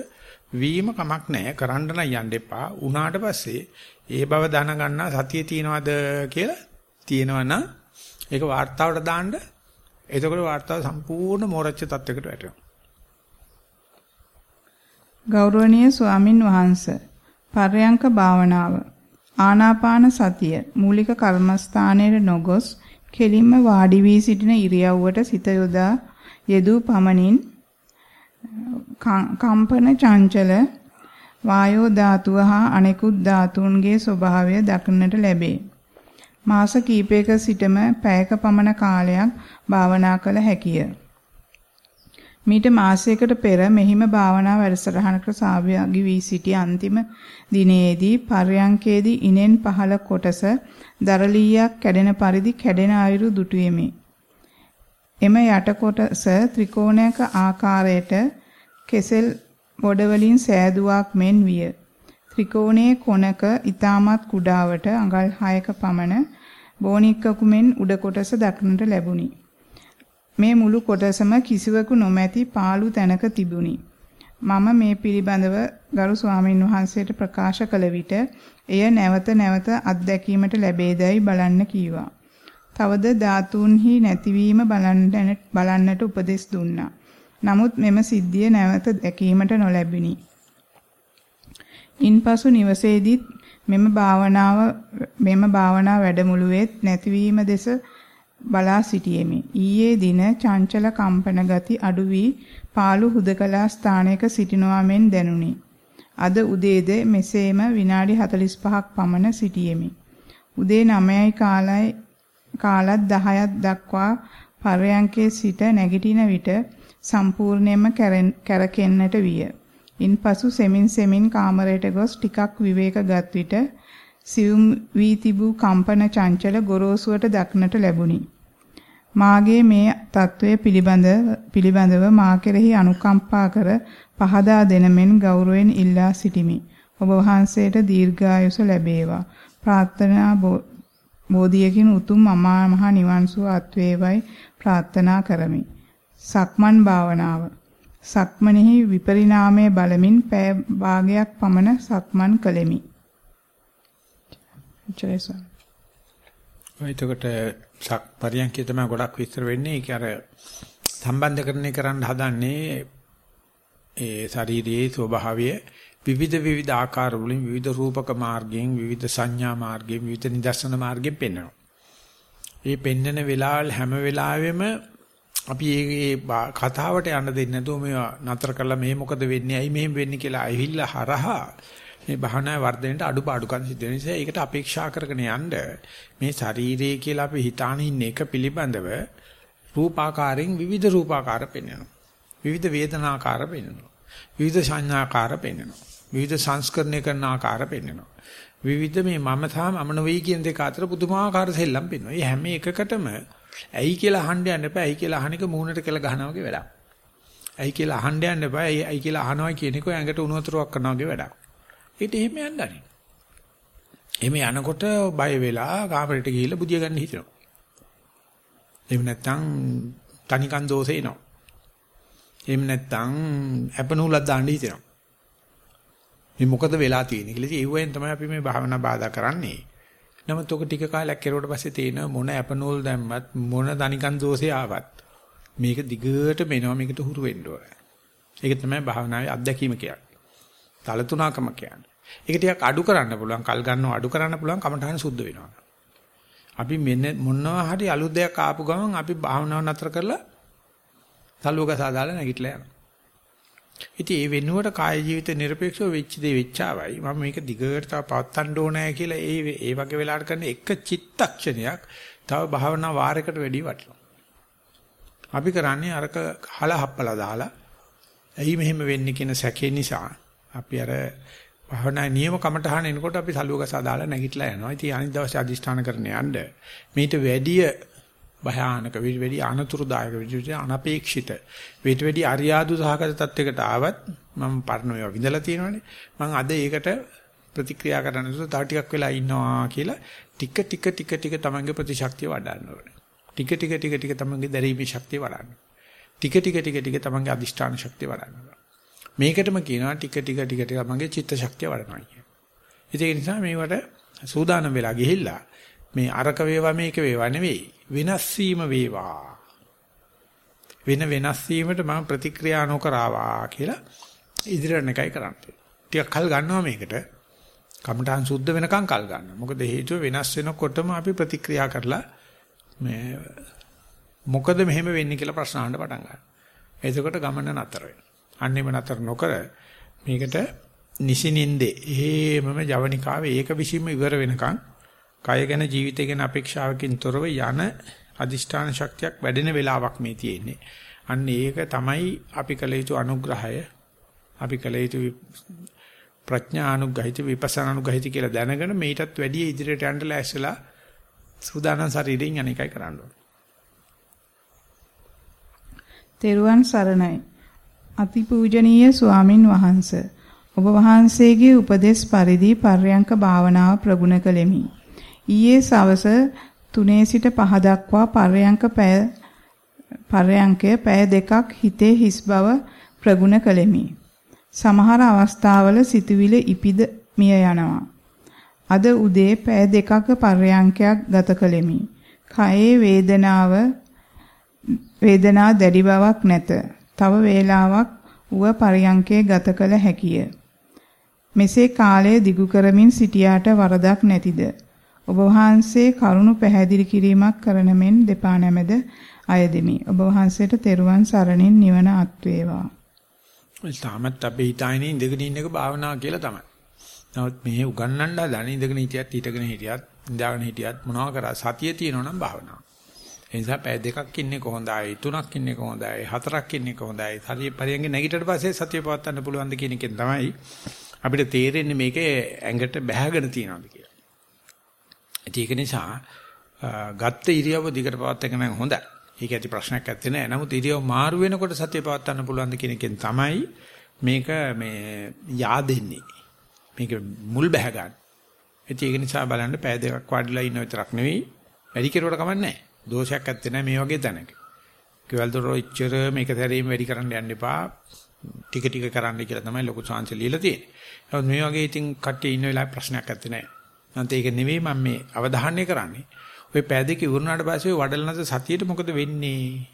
A: වීම කමක් නැහැ. කරන්න නම් යන්න එපා. උනාට පස්සේ ඒ බව දැනගන්න සතිය තියනවාද කියලා තියෙනවනම් ඒක වார்த்தාවට දාන්න. එතකොට වார்த்தාව සම්පූර්ණ මෝරච්ච තත්යකට වැටෙනවා.
B: ගෞරවනීය ස්වාමින් වහන්සේ පර්යංක භාවනාව ආනාපාන සතිය මූලික කර්මස්ථානයේ නොගොස් කෙලින්ම වාඩි වී සිටින ඉරියව්වට සිත යොදා යෙදූ පමණින් කම්පන චංචල වායෝ ධාතුව හා අනෙකුත් ධාතුන්ගේ ස්වභාවය දක්නට ලැබේ. මාස කිහිපයක සිටම පැයක පමණ කාලයක් භාවනා කළ හැකිය. මීට මාසයකට පෙර මෙහිම භාවනා වැඩසටහනකට සහභාගී වී සිටි අන්තිම දිනයේදී පර්යංකේදී ඉනෙන් පහළ කොටස දරලීයක් කැඩෙන පරිදි කැඩෙන අයුරු දුටුවෙමි. එම යට කොටස ත්‍රිකෝණයක ආකාරයට කෙසෙල් බොඩ වලින් සෑදුවක් මෙන් විය. ත්‍රිකෝණයේ කොනක ඊටමත් කුඩාවට අඟල් 6ක පමණ බෝනික්කකු මෙන් උඩ කොටස දක්නට ලැබුණි. මේ මුළු කොටසම කිසිවකු නොමැති පාළු තැනක තිබුණි. මම මේ පිළිබඳව ගරු ස්වාමීන් වහන්සේට ප්‍රකාශ කළ විට එය නැවත නැවත අත්දැකීමට ලැබේදයි බලන්න කීවා. තවද ධාතුන්හි නැතිවීම බලන්නට උපදෙස් දුන්නා. නමුත් මෙම සිද්ධිය නැවත දැකීමට නොලැබිනි. ඉන්පසු නිවසේදීත් මෙම භාවනාව මෙම භාවනා වැඩමුළුවේත් නැතිවීම දෙස බලා සිටියෙමි. ඊයේ දින චංචල කම්පන ගති අඩු වී පාළු හුදකලා ස්ථානයක සිටිනවා මෙන් දැනුනි. අද උදේද මෙසේම විනාඩි 45ක් පමණ සිටියෙමි. උදේ 9යි කාලයි කාලත් 10ක් දක්වා පරයන්කේ සිට නැගිටින විට සම්පූර්ණයෙන්ම කැරකෙන්නට විය. ඉන්පසු සෙමින් සෙමින් කාමරයට ගොස් ටිකක් විවේකගත් විට සියුම් වී තිබූ කම්පන චංචල ගොරෝසුවට දක්නට ලැබුණි. මාගේ මේ తත්වය පිළිබඳ පිළිබඳව මා කෙරෙහි අනුකම්පා කර පහදා දෙන මෙන් ගෞරවයෙන් ඉල්ලා සිටිමි. ඔබ වහන්සේට දීර්ඝායුෂ ලැබේවා. ප්‍රාර්ථනා බෝධියකින් උතුම් අමා මහ නිවන් සුව අත්වේවයි ප්‍රාර්ථනා කරමි. සක්මන් භාවනාව. සක්මනෙහි විපරිණාමයේ බලමින් පෑ භාගයක් පමණ සක්මන් කළෙමි. එච්චරයි
A: එතකොට සක් පරියන්කේ තමයි ගොඩක් විස්තර වෙන්නේ. ඒක අර සම්බන්ධකරණය කරන්න හදන්නේ ඒ ශාරීරියේ ස්වභාවය විවිධ විවිධ ආකාර වලින් විවිධ රූපක මාර්ගයෙන් විවිධ සංඥා මාර්ගයෙන් විවිධ නිදර්ශන මාර්ගයෙන් පෙන්වනවා. මේ පෙන්වන වෙලාවල් හැම වෙලාවෙම අපි මේ කතාවට යන්න දෙන්නේ නැතුව මේවා නතර කරලා මේ මොකද වෙන්නේ ඇයි මෙහෙම වෙන්නේ කියලා ඇහිල්ලා හරහා මේ භාවනා වර්ධනයට අඩුපාඩුකම් සිද්ධ වෙන නිසා ඒකට අපේක්ෂා කරගෙන යන්න මේ ශරීරය කියලා අපි හිතාන ඉන්න එක පිළිබඳව රූපාකාරයෙන් විවිධ රූපාකාර පෙන්වනවා. විවිධ වේදනාකාර පෙන්වනවා. විවිධ සංඥාකාර පෙන්වනවා. විවිධ සංස්කරණය කරන ආකාර පෙන්වනවා. විවිධ මේ මම සහ මම නොවේ කියන දෙක අතර පුදුමාකාර සෙල්ලම් පෙන්වනවා. මේ හැම එකකටම ඇයි කියලා අහන්න යන්න එපා. ඇයි කියලා අහන එක මූණට කියලා ගහනවා වගේ වැඩක්. ඇයි කියලා අහන්න යන්න එපා. ඇයි කියලා අහනවා කියන එක ඇඟට උණු වතුරක් කරනවා වගේ වැඩක්. ඒත් එහෙම යන්න අනේ. එහෙම යනකොට බය වෙලා කාමරයට ගිහිල්ලා බුදිය ගන්න හිතෙනවා. එහෙම නැත්නම් තනිකන් දෝෂේ එනවා. එහෙම නැත්නම් අපනූලක් දාන්න හිතෙනවා. මේ මොකද වෙලා තියෙන්නේ කියලා. ඉතින් ඒවෙන් තමයි අපි මේ භාවනා බාධා කරන්නේ. නමුත් ඔක ටික කාලයක් කෙරුවට පස්සේ තේන මොන අපනෝල් දැම්මත් මොන දනිකන් දෝෂේ ආවත් මේක දිගට මෙනවා මේකට හුරු වෙන්න ඕනේ. ඒක තමයි භාවනාවේ අත්දැකීම කියන්නේ. තලතුණකම කියන්නේ. ඒක ටිකක් අඩු කරන්න පුළුවන්, කල් ගන්නව අඩු කරන්න පුළුවන් කමඨාන සුද්ධ වෙනවා. අපි මෙන්න මොනවා හරි අලුත් දෙයක් ආපු ගමන් අපි භාවනාව නතර කරලා තලුවක සාදාලා නැගිටලා යනවා. ඉතින් ඒ වෙනුවට කාය ජීවිත নিরপেক্ষව වෙච්ච දේ වෙච්චාවයි මම මේක දිගට තව පවත්වන්න ඕනෑ කියලා ඒ ඒ වගේ වෙලාවට කරන එක චිත්තක්ෂණයක් තව භාවනා වාරයකට වැඩි වටිනවා. අපි කරන්නේ අරක හල හප්පලා දාලා ඇයි මෙහෙම වෙන්නේ කියන සැකේ නිසා අපි අර භාවනා නියම කමටහන එනකොට අපි සලුවක සාදාලා නැගිටලා යනවා. ඉතින් අනිත් දවසේ අදිෂ්ඨාන කරන්න යන්න. මේට වැඩිය භයානක වැඩි අනතුරුදායක විදිහට අනපේක්ෂිත වේට වැඩි අරියාදු සහගත තත්යකට ආවත් මම පරණ ඒවා විඳලා තියෙනවානේ. මම අද ඒකට ප්‍රතික්‍රියා කරන්න තව ටිකක් වෙලා ඉන්නවා කියලා ටික ටික ටික ටික තමන්ගේ ප්‍රතිශක්තිය වඩන්න ඕනේ. ටික ටික ටික ටික තමන්ගේ දැරීමේ ශක්තිය වඩන්න. ටික ටික ටික ටික තමන්ගේ අදිෂ්ඨාන ශක්තිය වඩන්න. මේකටම කියනවා ටික ටික ටික ටික තමන්ගේ චිත්ත ශක්තිය වඩනවා කියන ඒ නිසා මේවට සූදානම් වෙලා ගිහිල්ලා මේ අරක වේවා මේක වේවා නෙවෙයි වෙනස් වීම වේවා වෙන වෙනස් වීමට මම ප්‍රතික්‍රියා නොකරවා කියලා ඉදිරියට එකයි කරන්නේ. ටිකක් කල් ගන්නවා මේකට. කමඨාන් සුද්ධ වෙනකන් කල් ගන්නවා. මොකද හේතුව වෙනස් වෙනකොටම අපි ප්‍රතික්‍රියා කරලා මේ මොකද මෙහෙම වෙන්නේ කියලා ප්‍රශ්න අහන්න පටන් ගන්නවා. එතකොට ගමන නතර වෙනවා. අන්නේම නතර නොකර මේකට නිසිනින්දේ එහෙමම ජවනිකාවේ ඒක විසීම ඉවර වෙනකන් කය ගැන ජීවිතය ගැන අපේක්ෂාවකින් තොරව යන අදිෂ්ඨාන ශක්තියක් වැඩෙන වෙලාවක් මේ තියෙන්නේ. අන්න ඒක තමයි අපි කළ යුතු අනුග්‍රහය. අපි කළ යුතු ප්‍රඥා අනුගහිත විපස්සනා අනුගහිත කියලා දැනගෙන මේකටත් වැඩි ඉදිරියට යන්න ලෑස්තිලා සූදානම් ශරීරයෙන් අනේකයි කරන්න ඕනේ.
B: තෙරුවන් සරණයි. අතිපූජනීය ස්වාමින් වහන්සේ ඔබ වහන්සේගේ උපදේශ පරිදි පර්යංක භාවනාව ප්‍රගුණ කළෙමි. ඊයේ සවස 3 සිට 5 දක්වා පර්යංක පැය පර්යංකය පැය දෙකක් හිතේ හිස් බව ප්‍රගුණ කළෙමි. සමහර අවස්ථාවල සිතුවිලි ඉපිද මිය යනවා. අද උදේ පැය දෙකක පර්යංකයක් ගත කළෙමි. කයේ වේදනාව වේදනා දැඩි බවක් නැත. තව වේලාවක් උව පර්යංකයේ ගත කළ හැකිය. මෙසේ කාලය දිගු කරමින් සිටියාට වරදක් නැතිද? ඔබ වහන්සේ කරුණු පැහැදිලි කිරීමක් කරන මෙන් දෙපා නැමෙද අයදෙමි. ඔබ වහන්සේට තෙරුවන් සරණින් නිවන අත් වේවා.
A: තාමත් අපි හිතාගෙන ඉඳගෙන ඉන්න එක භාවනා කියලා තමයි. නමුත් මේ උගන්නන්න හදන ඉඳගෙන හිටියත් හිටගෙන හිටියත් ඉඳගෙන හිටියත් මොනවා කරා සතිය තියෙනවා නම් භාවනාව. ඒ නිසා පැය දෙකක් ඉන්නේ කොහොඳයි, තුනක් ඉන්නේ කොහොඳයි, හතරක් ඉන්නේ කොහොඳයි. හරි පරියන්ගේ නැගිටට පස්සේ සතිය පවත්වන්න පුළුවන්ද කියන එකෙන් තමයි අපිට තේරෙන්නේ මේකේ ඇඟට බැහැගෙන තියනවාද කියලා. ඒක නිසා ගත්ත ඉරියව්ව දිගට පවත්වාගෙන නම් හොඳයි. ඒක ඇති ප්‍රශ්නයක් නැත්තේ නෑ. නමුත් ඉරියව් මාරු වෙනකොට සතිය පවත්වන්න පුළුවන්ද කියන එකෙන් තමයි මේක මේ yaadෙන්නේ. මේක මුල් බැහැ ගන්න. ඒක නිසා බලන්න පය දෙකක් වාඩිලා ඉන්න විතරක් නෙවෙයි වැඩි කෙරුවට කමක් නැහැ. දෝෂයක් නැත්තේ නෑ මේ වගේ තැනක. කෙවල් දොර ඉච්චර මේක සැරේම වැඩි කරන්න යන්න එපා. ටික ටික කරන්න කියලා තමයි ලොකු chance ලියලා තියෙන්නේ. නමුත් මේ වගේ ඉතින් කට්ටිය ඉන්න වෙලාවේ ප්‍රශ්නයක් නැත්තේ නෑ. නැත්නම් ඒක නෙවෙයි මම මේ අවධානය කරන්නේ. ඔය පය දෙක ඉවරනාට පස්සේ වඩලනස සතියේට මොකද වෙන්නේ?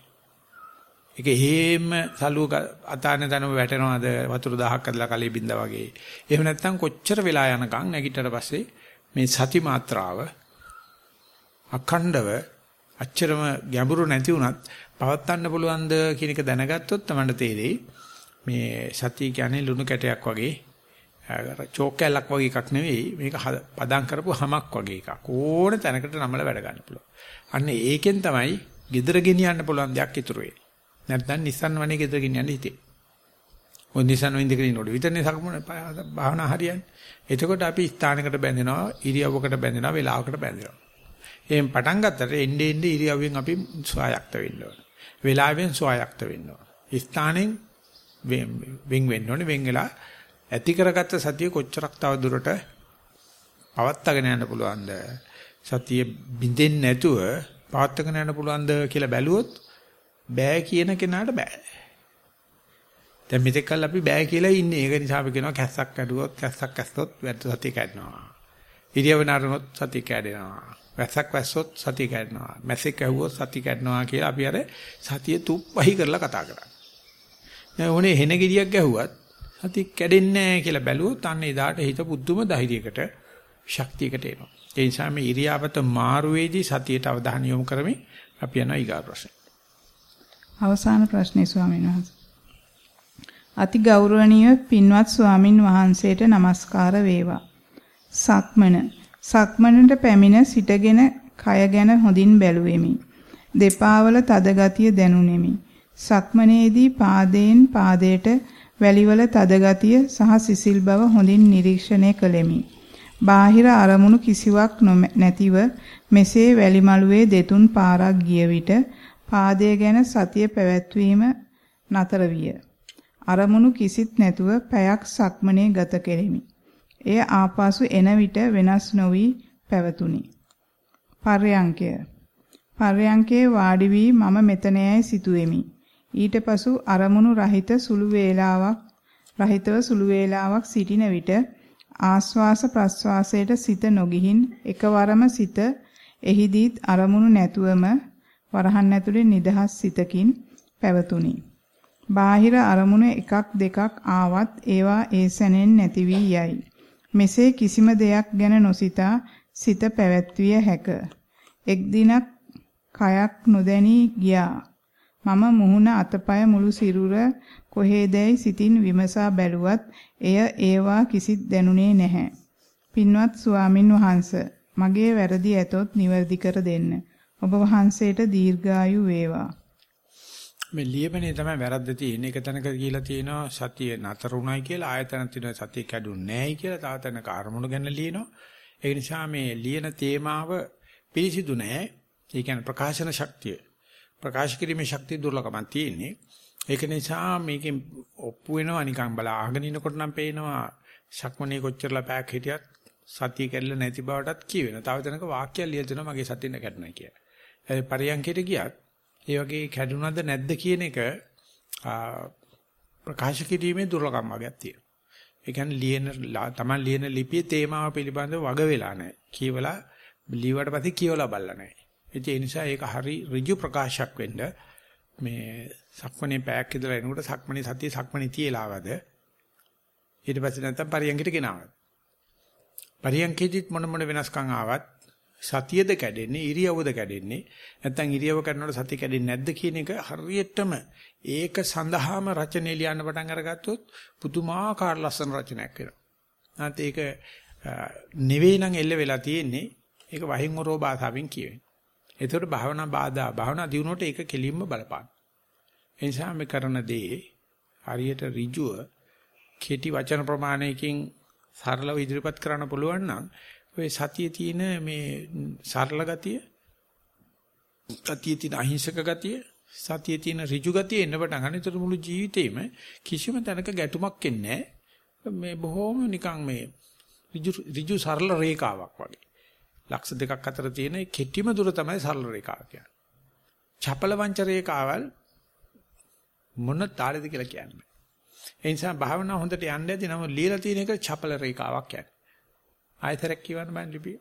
A: ඒක හේම සලුවක අතාන තනම වැටෙනවද වතුර දහහක් අදලා කලේ බින්දා වගේ. එහෙම නැත්නම් කොච්චර වෙලා යනකම් නැගිටතර පස්සේ මේ සති මාත්‍රාව අඛණ්ඩව අච්චරම ගැඹුරු නැති වුණත් පවත්වන්න පුළුවන්ද කියන එක දැනගත්තොත් තමයි තේරෙයි මේ සතිය කියන්නේ ලුණු කැටයක් වගේ චෝක් කැලක් වගේ එකක් නෙවෙයි මේක පදම් කරපු හැමක් වගේ එකක් ඕන තැනකට නමල වැඩ ගන්න පුළුවන්. අන්න ඒකෙන් තමයි gedara ගෙනියන්න පුළුවන් දෙයක් ඉතුරු වෙන්නේ. නැත්නම් Nissan වනේ gedara ගෙනියන්න හිතේ. ඔය Nissan වනේ ඉඳගෙන ඉන්නකොට විතරනේ සක්මන භාවනා හරියන්නේ. එතකොට අපි ස්ථානයකට බැඳෙනවා, ඉරියව්වකට බැඳෙනවා, වෙලාවකට බැඳෙනවා. එහෙන් පටන් ගත්තට එන්නේ එන්නේ ඉරියව්වෙන් අපි ස්වායක්ත වෙන්න ඕන. වෙලාවෙන් ස්වායක්ත වෙන්න ඕන. ස්ථානෙන් වෙන් වෙන්න ඕනේ. වෙන් වෙලා ඇති කරගත්ත සතිය කොච්චරක් තව දුරට පවත්වාගෙන යන්න පුළුවන්ද? සතිය බින්දෙන්නේ නැතුව පවත්වාගෙන යන්න පුළුවන්ද කියලා බැලුවොත් බෑ කියන කෙනාට බෑ. දැන් මෙතෙක් කල් අපි බෑ කියලා ඉන්නේ. ඒක නිසා අපි කියනවා කැස්සක් ඇදුවොත් කැස්සක් ඇස්සොත් වැට සතිය කැඩෙනවා. ඉරියව්ව නරනොත් සතිය කැඩෙනවා. වැස්සක් වැස්සොත් සතිය කැඩෙනවා. මැසෙක් ඇහුවොත් සතිය කැඩෙනවා කියලා අපි අර සතිය තුප්පහි කරලා කතා කරා. දැන් ඕනේ හෙන ගෙඩියක් ගැහුවත් සතිය කැඩෙන්නේ නැහැ කියලා බැලුවොත් අන්න එදාට හිත පුදුම ධෛර්යයකට ශක්තියකට එනවා. ඒ නිසා මේ ඉරියාපත මාරුවේදී සතියට අවධානය යොමු කරමින් අපි යනවා ඊගා ප්‍රශ්න.
B: අවසාන ප්‍රශ්නේ ස්වාමීන් වහන්සේ. අති ගෞරවනීය පින්වත් ස්වාමින් වහන්සේට নমස්කාර වේවා. සක්මන සක්මනට පැමිණ සිටගෙන කය ගැන හොඳින් බැලුවෙමි. දෙපාවල තද ගතිය දැනුනෙමි. සක්මනේදී පාදයෙන් පාදයට වැලිවල තද ගතිය සහ සිසිල් බව හොඳින් නිරීක්ෂණය කළෙමි. බාහිර අරමුණු කිසිවක් නැතිව මෙසේ වැලිමලුවේ දෙතුන් පාරක් ගිය විට පාදය ගැන සතිය පැවැත්වීම නතර විය. අරමුණු කිසිත් නැතුව පැයක් සක්මනේ ගත කෙලිමි. එය ආපසු එන විට වෙනස් නොවි පැවතුණි. පර්යංකය. පර්යංකේ වාඩි වී මම මෙතනයයි සිටුවෙමි. ඊට පසු අරමුණු රහිත සුළු වේලාවක් රහිතව සුළු වේලාවක් සිටින විට ආස්වාස ප්‍රස්වාසයට සිත නොගිහින් එකවරම සිත එහිදීත් අරමුණු නැතුවම වරහන් ඇතුලේ නිදහස් සිතකින් පැවතුණි. බාහිර අරමුණු එකක් දෙකක් ආවත් ඒවා ඒ සැනෙන් නැති වී යයි. මෙසේ කිසිම දෙයක් ගැන නොසිතා සිත පැවැත්විය හැක. එක් දිනක් කයක් නොදැනී ගියා. මම මුහුණ අතපය මුළු සිරුර කොහේදැයි සිතින් විමසා බැලුවත් එය ඒවා කිසිත් දැනුනේ නැහැ. පින්වත් ස්වාමින් වහන්සේ මගේ වැරදි ඇතොත් නිවැරදි කර දෙන්න. ඔබ වහන්සේට දීර්ඝායු වේවා.
A: මේ ලියපනේ තමයි වැරද්ද තියෙන්නේ. එක තැනක කියලා තියෙනවා සතිය නතරුණයි කියලා ආයතන තියෙන සතිය කැඩුන්නේ නැහැයි කියලා තව තැනක අරමුණු ගැන ලියනවා. ඒ නිසා මේ ලියන තේමාව පිළිසිදු නැහැ. ඒ කියන්නේ ප්‍රකාශන ශක්තිය. ප්‍රකාශ කිරීමේ ශක්තිය දුර්ලභමක් තියෙන්නේ. ඒක නිසා මේකෙන් ඔප්පු වෙනවා නිකන් බලා අහගෙන ඉනකොට නම් පේනවා ශක්මණේ කොච්චරලා පැයක් හිටියත් සතිය කැඩලා නැති බවටත් කියවෙනවා. තව තැනක වාක්‍යයක් ලියලා දෙනවා මගේ සතිය නැකඩනයි කියලා. පරියන්කයට ගියත් ඒ වගේ කැඩුනද නැද්ද කියන එක ප්‍රකාශ කිරීමේ දුර්ලභම වගේක් තියෙනවා. ඒ කියන්නේ ලියන තමන් ලියන ලිපියේ තේමාව පිළිබඳව වග වෙලා නැහැ. කියවලා ලියුවට පස්සේ කියවලා බලලා නැහැ. ඒ නිසා ඒක හරි ඍජු ප්‍රකාශයක් වෙන්න මේ සක්මණේ පැයක් ඉඳලා එනකොට සක්මණේ සතිය සක්මණේ තියලාවද ඊට පස්සේ නැත්තම් පරියන්කිට ගෙනාවද පරියන්කෙදිත් මොන මොන වෙනස්කම් ආවත් සතියද කැඩෙන්නේ ඉරියව්වද කැඩෙන්නේ නැත්නම් ඉරියව්ව කරනකොට සතිය කැඩෙන්නේ නැද්ද කියන එක හරියටම ඒක සඳහාම රචනෙ ලියන්න පටන් අරගත්තොත් පුදුමාකාර ලස්සන රචනයක් වෙනවා. නැත්නම් ඒක නෙවෙයි නම් එල්ල වෙලා තියෙන්නේ ඒක වහින් ඔරෝ භාෂාවෙන් කියවෙන්නේ. ඒතකොට භාවනා බාධා භාවනා දිනුවට ඒක කෙලින්ම බලපාන. ඒ නිසා මේ කරන දේ හරියට ඍජුව කෙටි වචන ප්‍රමාණයකින් සරලව ඉදිරිපත් කරන්න පුළුවන් නම් ඔය සතියේ තියෙන මේ සරල ගතිය සතියේ තියෙන අහිංසක ගතිය සතියේ තියෙන ඍජු ගතිය එන්න පටන් ගන්න. ඒතර මුළු ජීවිතේම කිසිම තැනක ගැටුමක් එන්නේ මේ බොහොම නිකන් මේ ඍජු ඍජු සරල රේඛාවක් වගේ. ලක්ෂ දෙකක් අතර තියෙන කෙටිම දුර තමයි සරල රේඛාව කියන්නේ. චපල වංච රේඛාවල් මොන තාලෙද කියලා කියන්නේ. ඒ නිසා භාවනාව හොඳට යන්න ඇති නම লীලා තියෙන එක චපල රේඛාවක් කියන්නේ. ආයතරක් කියවන්න බෑ ලිපිය.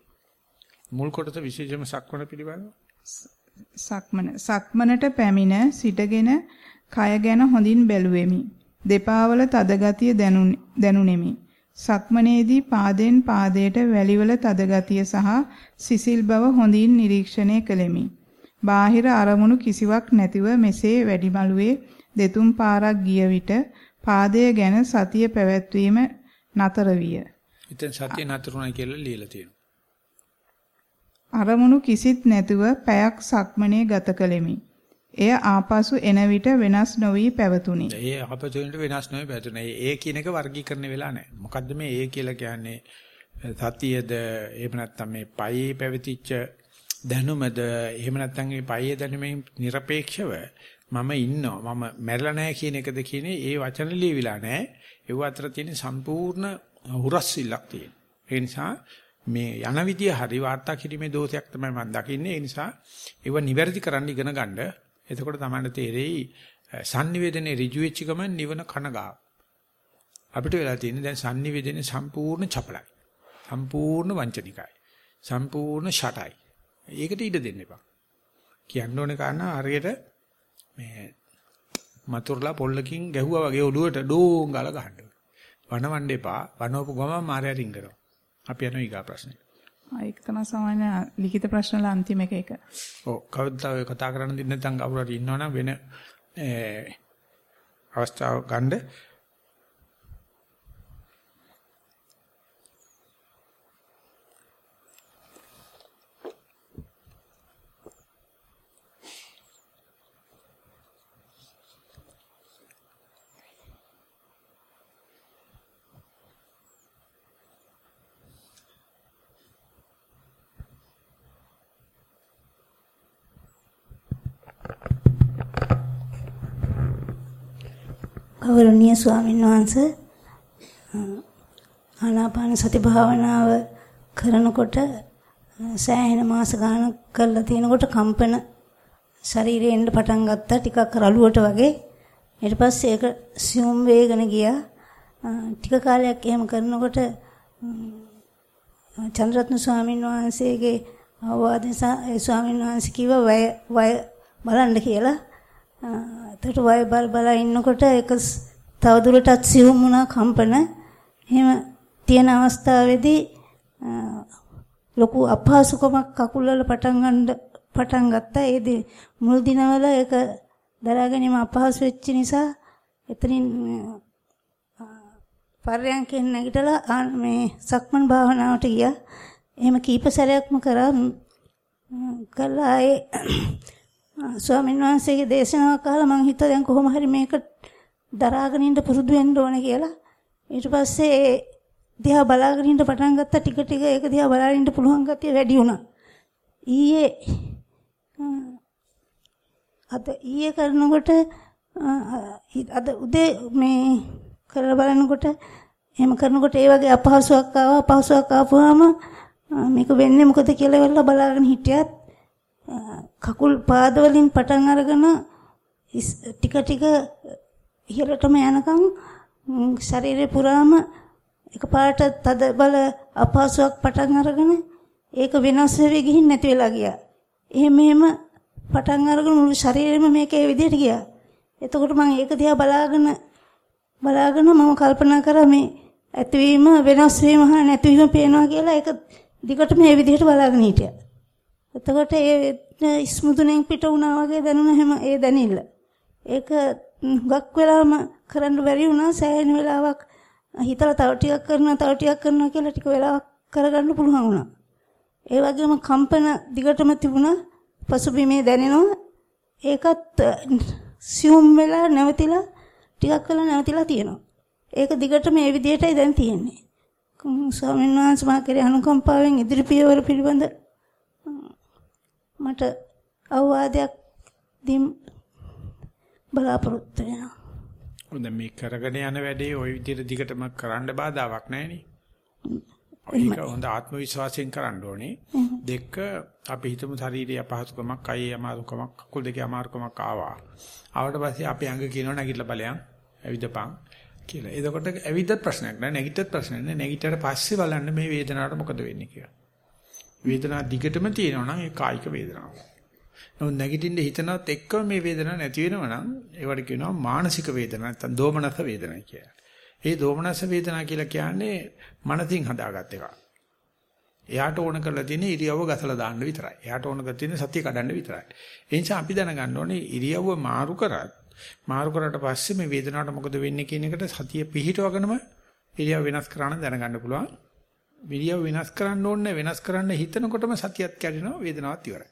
A: මුල් කොටස විශේෂම සක්වන පිළිබඳව.
B: සක්මන සක්මනට පැමිණ සිටගෙන කය ගැන හොඳින් බැලුවෙමි. දෙපා වල තද ගතිය දැනුනෙමි. සක්මනේදී පාදෙන් පාදයට වැලිවල තද ගතිය සහ සිසිල් බව හොඳින් නිරීක්ෂණය කළෙමි. බාහිර අරමුණු කිසිවක් නැතිව මෙසේ වැඩිමළුවේ දෙතුන් පාරක් ගිය විට පාදය ගැන සතිය පැවැත්වීම නතර විය.
A: එතෙන් සතිය නතරුණා කියලා ලියලා තියෙනවා.
B: අරමුණු කිසිත් නැතුව පැයක් සක්මනේ ගත කළෙමි. එය ආපසු එන විට වෙනස් නොවි පැවතුණි.
A: ඒ ආපසු එන වෙනස් නොවි පැවතුණා. ඒ කියන එක වර්ගීකරණය වෙලා නැහැ. මොකද්ද මේ ඒ කියලා කියන්නේ? සතියද එහෙම නැත්නම් මේ පයේ පැවතිච්ච දැනුමද එහෙම නැත්නම් මේ පයේ දැනුමෙන් নিরপেক্ষව මම ඉන්නවා මම මැරෙලා නැහැ කියන එකද කියන්නේ ඒ වචන ලියවිලා නැහැ. ඒව අතර තියෙන සම්පූර්ණ හුරස්සිල්ලක් තියෙනවා. ඒ නිසා මේ යන විදිය හරි වාර්තා කිරීමේ දෝෂයක් තමයි මම දකින්නේ. ඒ නිසා ඒව නිවැරදි කරන්න ඉගෙන ගන්න. එතකොට තමයි තේරෙයි sannivedane ඍජු වෙච්ච ගමන් නිවන කනගාව. අපිට වෙලා තියෙන්නේ දැන් sannivedane සම්පූර්ණ චපලයි. සම්පූර්ණ වංචනිකයි. සම්පූර්ණ ෂටයි. ඒකට ඉඩ දෙන්න එපා. කියන්න ඕනේ කාරණා හරියට මේ මතුරුලා පොල්ලකින් ගැහුවා වගේ ඔළුවට ඩෝං ගාලා ගහන්න. වනවන්න එපා. වනවපු ගමන් මාරයා රින් කරනවා. අපි යනවා ඊගා ප්‍රශ්නෙට.
B: ඒක තමයි සාමාන්‍ය ලිඛිත ප්‍රශ්න වල අන්තිම එක එක.
A: ඔව් කවදා ඔය කතා කරන්න දෙන්න නැත්නම් කවුරු හරි ඉන්නවනම් වෙන අවස්ථාව ගන්න
C: ගෞරවනීය ස්වාමීන් වහන්සේ ආනාපාන සති භාවනාව කරනකොට සෑහෙන මාස ගානක් කරලා තිනකොට කම්පන ශරීරයෙන් එන්න පටන් ගත්තා ටිකක් රළුවට වගේ. ඊට පස්සේ ඒක සියුම් වේගන ගියා. ටික කාලයක් එහෙම කරනකොට චන්ද්‍රරත්න ස්වාමීන් වහන්සේගේ අවවාද නිසා ඒ ස්වාමීන් වහන්සේ කිව්වා වය වය බලන්න කියලා. එතකොට වය බල බල ඉන්නකොට ඒක තවදුරටත් සිවුම් වුණා කම්පන. එහෙම තියෙන අවස්ථාවේදී ලොකු අපහසුකමක් කකුල් වල පටන් ගන්න පටන් ගත්තා. ඒ මුල් දිනවල ඒක දරා ගැනීම අපහසු වෙච්ච නිසා එතනින් පර්යන්කෙන් නැගිටලා මේ සක්මන් භාවනාවට ගියා. එහෙම කීප සැරයක්ම කරා කළා ඒ ස්වාමීන් වහන්සේගේ දේශනාවක් අහලා මම හිතුවා දැන් කොහොම හරි මේක දරාගෙන ඉන්න පුරුදු වෙන්න ඕන කියලා. ඊට පස්සේ දිහා බලාගෙන ඉන්න පටන් ගත්තා ටික ටික ඒක දිහා බලාගෙන ඉන්න පුළුවන් ගතිය වැඩි වුණා. ඊයේ අද ඊයේ කරනකොට අද උදේ මේ කරලා බලනකොට එහෙම කරනකොට ඒ වගේ අපහසුයක් ආවා අපහසුයක් ආපුවාම මේක වෙන්නේ මොකද කියලා වෙලා බලාගෙන හිටියත් කකුල් පාද වලින් පටන් අරගෙන ටික ටික ඉහළටම යනකම් ශරීරේ පුරාම එකපාරට තද බල අපහසුයක් පටන් අරගෙන ඒක වෙනස් වෙවි ගිහින් නැති වෙලා ගියා. එහෙම එහෙම පටන් අරගෙන මුළු ශරීරෙම මේකේ විදිහට ගියා. එතකොට මම ඒක දිහා බලාගෙන බලාගෙන මම කල්පනා කරා මේ ඇතිවීම වෙනස් වීම හා නැතිවීම පේනවා කියලා ඒක දිගටම මේ විදිහට බලාගෙන හිටියා. එතකොට ඒ ඉස්මුතුනෙන් පිට වුණා වගේ දැනුණ හැම ඒ දැනිල්ල. ඒක ගක් වෙලාම කරන්න බැරි වුණා සෑහෙන වෙලාවක් හිතලා තව ටිකක් කරනවා තව ටිකක් කරනවා කියලා ටික වෙලාවක් කරගන්න පුළුවන් වුණා. ඒ වගේම කම්පන දිගටම තිබුණා පසුබිමේ දැනෙනවා. ඒකත් සියුම් වෙලා නැවතිලා ටිකක් වෙලා නැවතිලා තියෙනවා. ඒක දිගටම මේ විදිහටයි දැන් තියෙන්නේ. ස්වාමීන් වහන්සේ මා කෙරේ අනුකම්පාවෙන් ඉදිරි පියවර පිළිබඳ මට අවවාදයක් දීම් බලාපොරොත්තු වෙනවා.
A: හොඳ මේ කරගෙන යන වැඩේ ওই විදිහට දිගටම කරන්න බාධාවක් නැහැ ඒක හොඳ ආත්ම විශ්වාසයෙන් කරන්න ඕනේ. දෙක අපි හිතමු ශරීරයේ අපහසුකමක්, කයේ අමාරුකමක්, කකුල් දෙකේ අමාරුකමක් ආවා. ආවට පස්සේ අපේ අංග කියනවා නැගිටලා බලයන්, ඇවිදපන් කියලා. එතකොට ඇවිදත් ප්‍රශ්නයක් නෑ, නැගිටත් ප්‍රශ්නයක් නෑ. නැගිටට පස්සේ බලන්න මේ වේදනාවට මොකද වෙන්නේ කියලා. වේදනාව දිගටම තියෙනවා නම් ඒ කායික වේදනාවක්. නමුත් නැගිටින්න හිතනවත් එක්කම මේ වේදනාව නැති වෙනවා නම් ඒවට කියනවා මානසික වේදනා නැත්නම් දෝමනස වේදනා කියලා. ඒ දෝමනස වේදනා කියලා කියන්නේ මනසින් හදාගත් එකක්. එයාට ඕන කරලා තියෙන ඉරියව්ව ගසලා දාන්න විතරයි. එයාට ඕන කරලා තියෙන සතිය කඩන්න විතරයි. ඒ නිසා අපි දැනගන්න ඕනේ ඉරියව්ව මාරු කරත් මාරු කරාට පස්සේ මේ වේදනාවට මොකද වෙන්නේ කියන එකට සතිය පිහිටවගෙනම ඉරියව් වෙනස් කරන්න දැනගන්න පුළුවන්. ඉරියව් වෙනස් කරන්න ඕනේ වෙනස් කරන්න හිතනකොටම සතියත් කැඩෙනවා වේදනාවත් ඉවරයි.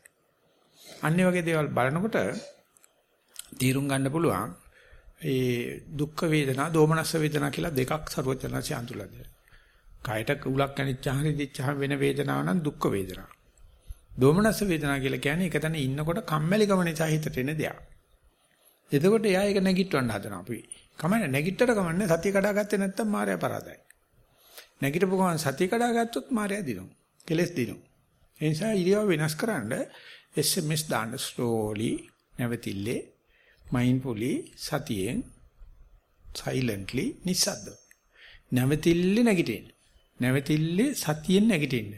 A: අන්නේ වගේ දේවල් බලනකොට තීරුම් ගන්න පුළුවන් ඒ දුක්ඛ වේදනා, දෝමනස්ස වේදනා කියලා දෙකක් සරුවචනanse අඳුල්ලා දෙනවා. කයට උලක් කනිච්චහම රිදිච්චහම වෙන වේදනාව නම් දුක්ඛ වේදනා. දෝමනස්ස වේදනා කියලා කියන්නේ එක තැන ඉන්නකොට කම්මැලිකම නිසා හිතට එන දෙයක්. එතකොට එයා ඒක නැගිටවන්න හදනවා අපි. කමන්නේ නැගිට්ටට කමන්නේ සතිය කඩාගත්තේ නැත්තම් මායя පරාදයි. නැගිටපු ගමන් සතිය කඩාගත්තොත් මායя දිනුම්. කෙලස් දිනුම්. ඒ නිසා ඉරියව් වෙනස් කරන්න SMS දාන්න slowly නැවතිල්ලේ mindfully සතියෙන් silently නිස්සද්ද. නැවතිල්ලේ නැගිටින්න. නැවතිල්ලේ සතියෙන් නැගිටින්න.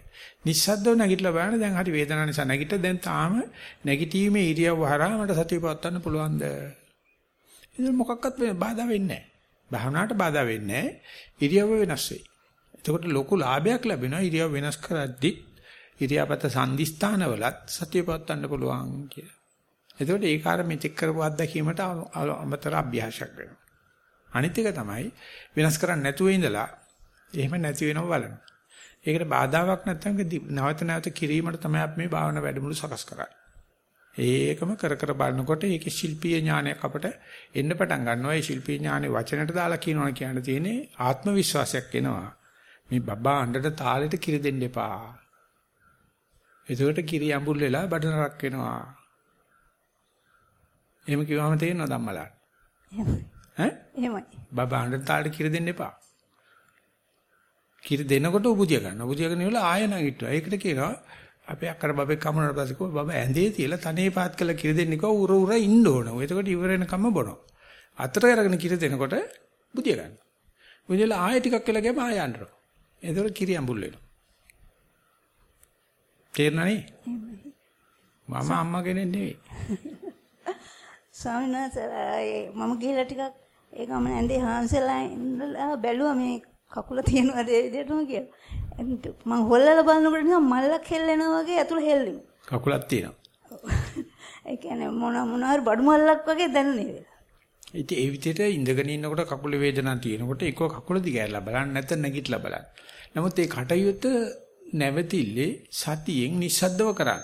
A: නිස්සද්දව නැගිටලා බලන්න දැන් හරි වේදනාව නිසා නැගිට දැන් තාම නැගිටීමේ ඉරියව්ව හරහා මට සතිය පවත්වන්න පුළුවන්ද? ඉතින් මොකක්වත් බාධා වෙන්නේ නැහැ. භාවනාවට බාධා වෙන්නේ නැහැ. ඉරියව්ව වෙනස් වෙයි. එතකොට ලොකු ලාභයක් ලැබෙනවා ඉරියව් වෙනස් කරද්දී ඉරියාපත සංදිස්ථානවලත් සතිය පවත්වන්න පුළුවන් කියලා. එතකොට ඒක අර මෙතෙක් කරපු අත්දැකීමට අමතර අභ්‍යාසයක් වෙනවා. අනිත් එක තමයි වෙනස් කරන්නේ නැතුව ඉඳලා එහෙම නැති වෙනව බලන්න. ඒකට බාධාවක් නැත්නම් නැවත නැවත කිරීමට තමයි අපි මේ භාවනා වැඩමුළු සකස් කරන්නේ. ඒකම කර කර බලනකොට ඒකේ ශිල්පීය ඥානයක් අපට එන්න පටන් ගන්නවා. ඒ ශිල්පීය ඥානෙ වචනට දාලා කියනවා කියන්න තියෙන්නේ ආත්ම විශ්වාසයක් එනවා. මේ බබා අඬට තාලෙට කිරි දෙන්න එපා. එතකොට කිරි අඹුල් වෙලා බඩ නරක් වෙනවා. එහෙම කිව්වම තේරෙනවද අම්මලාට? ඈ?
C: එහෙමයි.
A: බබා අඬට තාලෙට කිරි දෙන්න එපා. කිරි දෙනකොට උපුදිය ගන්න. උපුදිය ගන්න ඉවල ආය නැගිට්ටුවා. ඒකට කියනවා අපේ අක්කර බබෙක් කමනට පස්සේ කෝ බබා ඇඳේ තියලා තනේ පාත් කළා කිරි දෙන්න කිව්වා උර උර ඉන්න ඕන. එතකොට ඉවර වෙනකම්ම බොනවා. අතට අරගෙන කිරි දෙනකොට බුදිය ගන්න. බුදියලා ආයෙ ටිකක් වෙලා ගියාම ආය යනවා. එතකොට කිරි අඹුල් වෙනවා. තේරුණානේ? මම අම්මා කෙනෙක් නෙවෙයි.
C: ස්වාමීන් වහන්සේ මම ගිහලා ටිකක් ඒ ගමන ඇඳේ හාන්සලා ඉඳලා බැලුවා මේ කකුල තියෙනවද ඒ විදිහටම කියලා. මම හොල්ලලා බලනකොට නිකන් මල්ලක් හෙල්ලෙනවා වගේ ඇතුළ හෙල්ලෙනවා.
A: කකුලක් තියෙනවා.
C: ඒ කියන්නේ මොන මොන හරි බඩු මල්ලක් වගේ දැනුනේ.
A: ඉතින් ඒ විදිහට ඉඳගෙන ඉන්නකොට කකුල වේදනාවක් තියෙනකොට එක කකුල දිගහැරලා බලන්න නැත්නම් නැගිටලා බලන්න. නමුත් ඒ කටයුත්ත නැවතිල්ලේ සතියෙන් නිස්සද්දව කරන්න.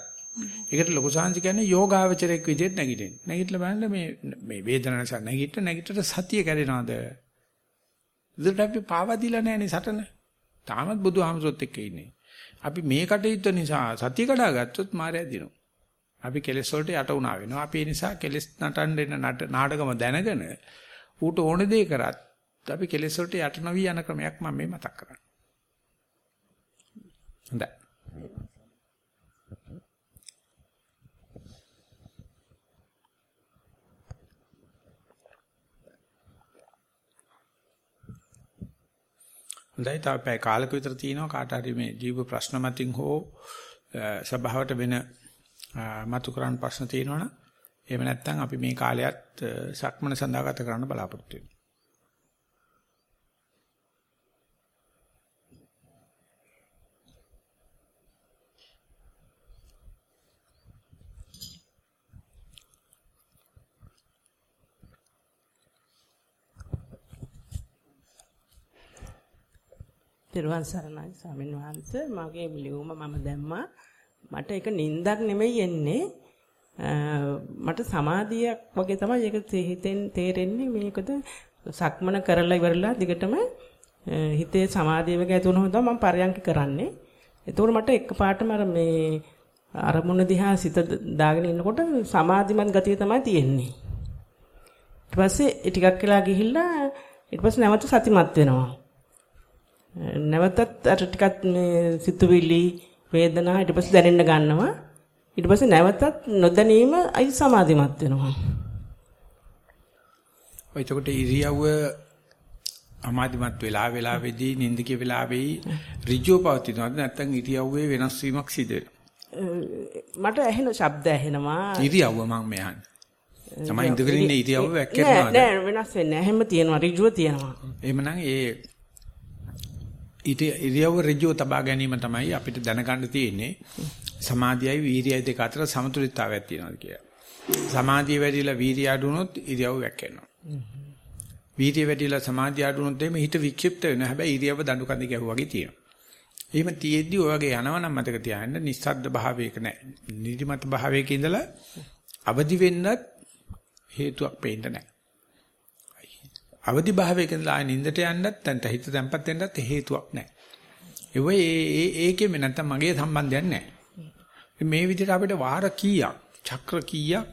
A: ඒකට ලොකු සාංශ කියන්නේ යෝගාවචරයක් විදිහට නැගිටින්න. නැගිටලා බලන්න මේ මේ වේදනාව නිසා නැගිට නැගිටට සතිය කැඩෙනවද? ඉතින් අපි පාවා දීලා නැහැනේ සටන. තාමත් බුදුහාමසොත් එක්ක ඉන්නේ. අපි මේ කටයුත්ත නිසා සතිය කඩා ගත්තොත් මායя දිනු. අපි කෙලෙස් වලට යට වුණා වෙනවා. අපි ඒ නිසා කෙලෙස් නටන්න එන නාටකම දැනගෙන ඌට ඕන දේ කරත් අපි කෙලෙස් වලට යට නොවි යන ක්‍රමයක් මම මේ මතක් කරන්නේ. හොඳයි. හොඳයි තව පැය කාලක විතර තියෙනවා කාට හරි මේ ජීව ප්‍රශ්න මතින් හෝ සභාවට වෙන මතු කරන්න ප්‍රශ්න තියෙනවනම් එහෙම නැත්නම් අපි මේ කාලයත් සක්මන සඳහා ගත කරන්න බලාපොරොත්තු වෙනවා
D: තෙරුවන් සරණයි ස්වාමීන් වහන්සේ මගේ ලියුම මම දැම්මා. මට ඒක නින්දක් නෙමෙයි එන්නේ මට සමාධියක් වගේ තමයි ඒක හිතෙන් තේරෙන්නේ මේකද සක්මන කරලා ඉවරලා දිගටම හිතේ සමාධිය වගේ ඇති වුණොත් තමයි මම පරයන්ක කරන්නේ. එතකොට මට එකපාරටම අර මේ අරමුණ දිහා සිත දාගෙන ඉන්නකොට සමාධිමත් ගතිය තමයි තියෙන්නේ. ඊට පස්සේ ටිකක් වෙලා ගිහිල්ලා ඊට පස්සේ නැවත සතිමත් වෙනවා. නැවතත් අර ටිකක් මේ සිතුවිලි වේදනා ඊට පස්සේ දැනෙන්න ගන්නවා. ඊට පස්සේ නැවතත් නොදැනීම අයි සමාධිමත් වෙනවා.
A: ඔය එතකොට ඉරියව්ව අමාදිමත් වෙලා වෙලාවේදී නින්දකේ වෙලාවෙයි ඍජුව පවතිනවද නැත්නම් ඉරියව්වේ වෙනස් වීමක් සිදු
D: මට ඇහෙන ශබ්ද ඇහෙනවා.
A: ඉරියව්ව මම මෙහන්. තමයි ඉඳගෙන ඉන්න ඉරියව්ව වැක්කෙනවා.
D: නෑ නෑ වෙනස් වෙන්නේ නැහැ. හැම තියෙනවා ඍජුව තියෙනවා.
A: එහෙමනම් ඒ ඊට ඉරියව්ව ඍජුව තබා ගැනීම තමයි අපිට දැනගන්න තියෙන්නේ. සමාධියයි වීර්යයයි දෙක අතර සමතුලිතතාවයක් තියෙනවා කියලා. සමාධිය වැඩිලා වීර්යය අඩු වුණොත් ඉරියව්ව වැක්කෙනවා. වීර්යය වැඩිලා සමාධිය අඩු වුණොත් එimhe හිත වික්ෂිප්ත වෙනවා. හැබැයි ඉරියව්ව දඬු කඳ ගැහුවා වගේ තියෙනවා. එහෙම තියෙද්දි ඔය වගේ යනවා නම් මතක තියාගන්න නිස්සද්ද භාවයක නැහැ. නිදිමත භාවයක ඉඳලා අවදි වෙන්නත් හේතුවක් පේන්න නැහැ. අවදි භාවයක ඉඳලා ආය නින්දට යන්නත් නැත්නම් හිත තැම්පත් වෙන්නත් හේතුවක් නැහැ. ඒ වෙයි ඒ ඒකෙම නැත්නම් මගේ සම්බන්ධයක් නැහැ. මේ විදිහට අපිට වාර කීයක් චක්‍ර කීයක්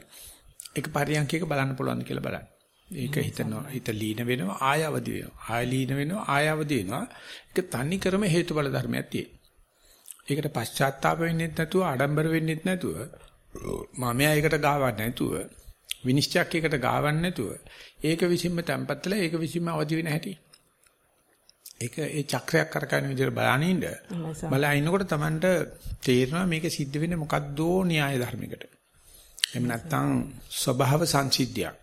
A: එක පරියන්කයක බලන්න පුළුවන්ද කියලා බලන්න. ඒක හිතනවා හිත ලීන වෙනවා ආය අවදි වෙනවා. ආය ලීන වෙනවා ආය අවදි වෙනවා. ඒක තනි ක්‍රම හේතුඵල ධර්මයක් තියෙනවා. ඒකට පශ්චාත්තාප වෙන්නෙත් නැතුව ආඩම්බර වෙන්නෙත් නැතුව මමයා ඒකට ගාවන්නේ නැතුව විනිශ්චයක් එකට ගාවන්නේ නැතුව ඒක විසින්ම තැම්පත්ලා ඒක විසින්ම අවදි වෙන හැටි. ඒක ඒ චක්‍රයක් කරකවන විදිහට බලනින්න බලා ඉන්නකොට Tamanට තේරෙනවා මේක සිද්ධ වෙන්නේ මොකද්දෝ න්‍යාය ධර්මයකට. එහෙම නැත්නම් ස්වභාව සංසිද්ධියක්.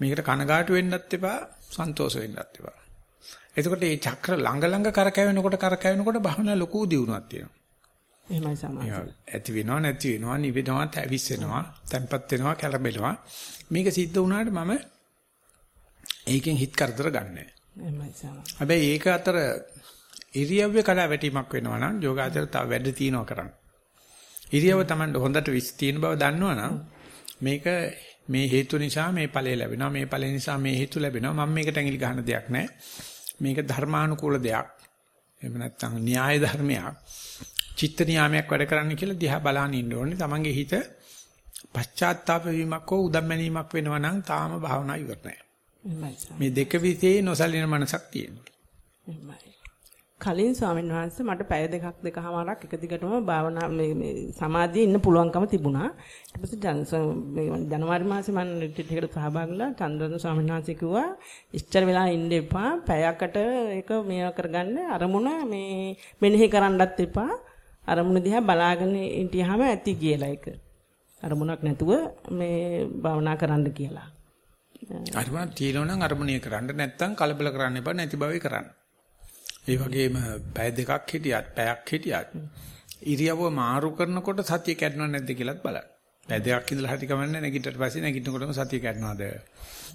A: මේකට කනගාටු වෙන්නත් එපා, සන්තෝෂ වෙන්නත් එපා. එතකොට මේ චක්‍ර ළඟ ළඟ කරකැවෙනකොට කරකැවෙනකොට භවනා ලොකු දියුණුවක් තියෙනවා.
D: එහෙමයි සමාජය.
A: ඇති වෙනව නැති වෙනව නිවෙනවා, තැවිස්සෙනවා, තැම්පත් වෙනවා, කැළඹෙනවා. මේක සිද්ධ වුණාට මම ඒකෙන් හිත කරදර ගන්නෑ.
D: එහෙමයි සමාජය.
A: හැබැයි ඒක අතර ඉරියව්වේ කඩා වැටීමක් වෙනවා නම් යෝගාචර තව වැඩ තියනවා කරන්න. ඉරියව්ව Tamanට හොඳට විස් තියෙන බව දන්නවනම් මේක මේ හේතු නිසා මේ ඵලය ලැබෙනවා මේ ඵලය නිසා මේ හේතු ලැබෙනවා මම මේකට ඇඟිලි ගහන දෙයක් නැහැ. මේක ධර්මානුකූල දෙයක්. එහෙම නැත්නම් න්‍යාය ධර්මයක්. චිත්ත නියාමයක් වැඩ කරන්න කියලා දිහා බලන්න ඉන්න ඕනේ. Tamanගේ හිත පශ්චාත්තාප වීමක් හෝ උදම්මැනීමක් වෙනවා නම් තාම භාවනා ඉවර නැහැ. මේ දෙක විසේ නොසලින මනසක් තියෙනවා.
D: කලින් ස්වාමීන් වහන්සේ මට පැය දෙකක් දෙකමාරක් එක දිගටම භාවනා මේ මේ සමාධියේ ඉන්න පුළුවන්කම තිබුණා. ඊට පස්සේ ජනවාරි මාසේ මම රිට්‍රීට් එකට සහභාගීලා චන්ද්‍රන ස්වාමීන් වහන්සේ කිව්වා ඉස්තර වෙලා ඉන්න එපා. පැයකට ඒක මේව කරගන්න අරමුණ මේ මෙනෙහි කරන්නත් එපා. අරමුණ දිහා බලාගෙන ඉඳියාම ඇති කියලා ඒක. අරමුණක් නැතුව මේ භාවනා කරන්න කියලා.
A: අරමුණ තියෙනවා නම් අරමුණේ කරන්න නැත්නම් කලබල කරන්න එපා නැති බවයි කරන්න. ඒ වගේම පැය දෙකක් හිටියත් පැයක් හිටියත් ඉරියව්ව මාරු කරනකොට සතිය කැඩනව නැද්ද කියලාත් බලන්න. පැය දෙකක් ඉඳලා හරි කමන්නේ නැගිටට පස්සේ නැගිටිනකොටම සතිය කැඩනවද?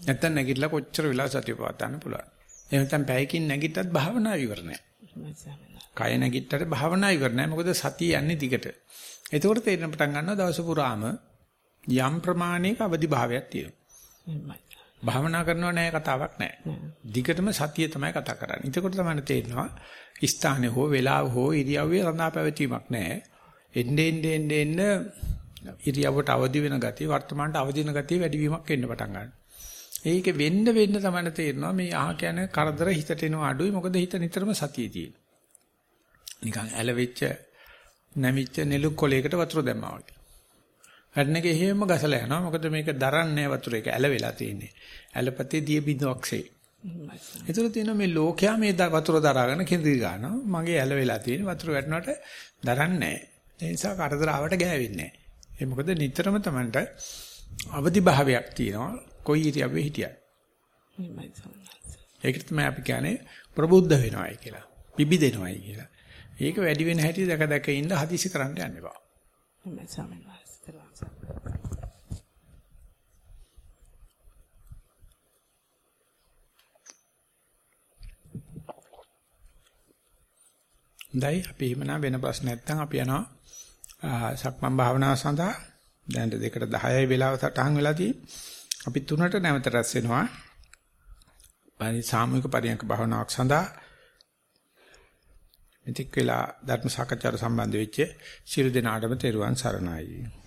A: නැත්නම් නැගිටලා කොච්චර වෙලා සතිය පවත්වන්න පුළුවන්. එහෙම නැත්නම් පැයකින් නැගිට්ටත් භාවනා නෑ. කය නැගිට්ටට භාවනා ඉවර නෑ. මොකද සතිය යන්නේ දිගට. එතකොට තේරෙන පටන් ගන්නවා දවස පුරාම යම් ප්‍රමාණයක අවදි භාවයක් තියෙනවා. භාවනා කරනව නෑ කතාවක් නෑ. දිගටම සතිය තමයි කතා කරන්නේ. එතකොට තමයි තේරෙනවා ස්ථානේ හෝ වේලාව හෝ ඉරියව්වේ රඳා පැවතීමක් නෑ. එන්නේ එන්නේ එන්නේ ඉරියව්වට අවදි වෙන ගතිය වර්තමානට අවදි වෙන ගතිය වැඩි වීමක් වෙන්න පටන් ගන්නවා. ඒක වෙන්න වෙන්න තමයි තේරෙනවා මේ අහ කියන්නේ කරදර හිතට එනවා අඩුයි මොකද හිත නිතරම සතියේ තියෙන. නිකන් ඇලවිච්ච නැමිච්ච නෙළු කොලයකට වතුර දැම්මා වගේ. හැටනක එහෙම ගසලා යනවා. මොකද මේක දරන්නේ වතුර ඒක ඇල වෙලා තියෙන්නේ. ඇලපතේ දිය බිඳුවක්සේ. ඒතර තියෙන මේ ලෝකයා මේ වතුර දරාගෙන කෙඳි ගන්නවා. මගේ ඇල වෙලා තියෙන වතුර වැටෙනකොට දරන්නේ නැහැ. ඒ නිසා කරදර ආවට ගෑවෙන්නේ නැහැ. ඒ මොකද නිතරම Tamanට අවදි භාවයක් තියෙනවා. කොයි ඉරියව්වේ හිටියත්. ඒකට තමයි අපි කියන්නේ ප්‍රබුද්ධ වෙනවයි කියලා. පිබිදෙනවයි කියලා. ඒක වැඩි වෙන හැටි දැක දැක ඉන්න හදිසි කරන්න යන්න එපා. හොඳයි අපි එහෙමනම් වෙන ප්‍රශ්න නැත්නම් අපි යනවා සක්මන් භාවනාව සඳහා දැන් දෙකට 10යි වෙලාව සටහන් වෙලා තියෙන්නේ. අපි තුනට නැවත රැස් වෙනවා. පරි සාමූහික පරියන්ක භාවනාවක් සඳහා මෙතික් වෙලා ධර්ම සාකච්ඡාවට සම්බන්ධ වෙච්ච සියලු දෙනාටම තෙරුවන් සරණයි.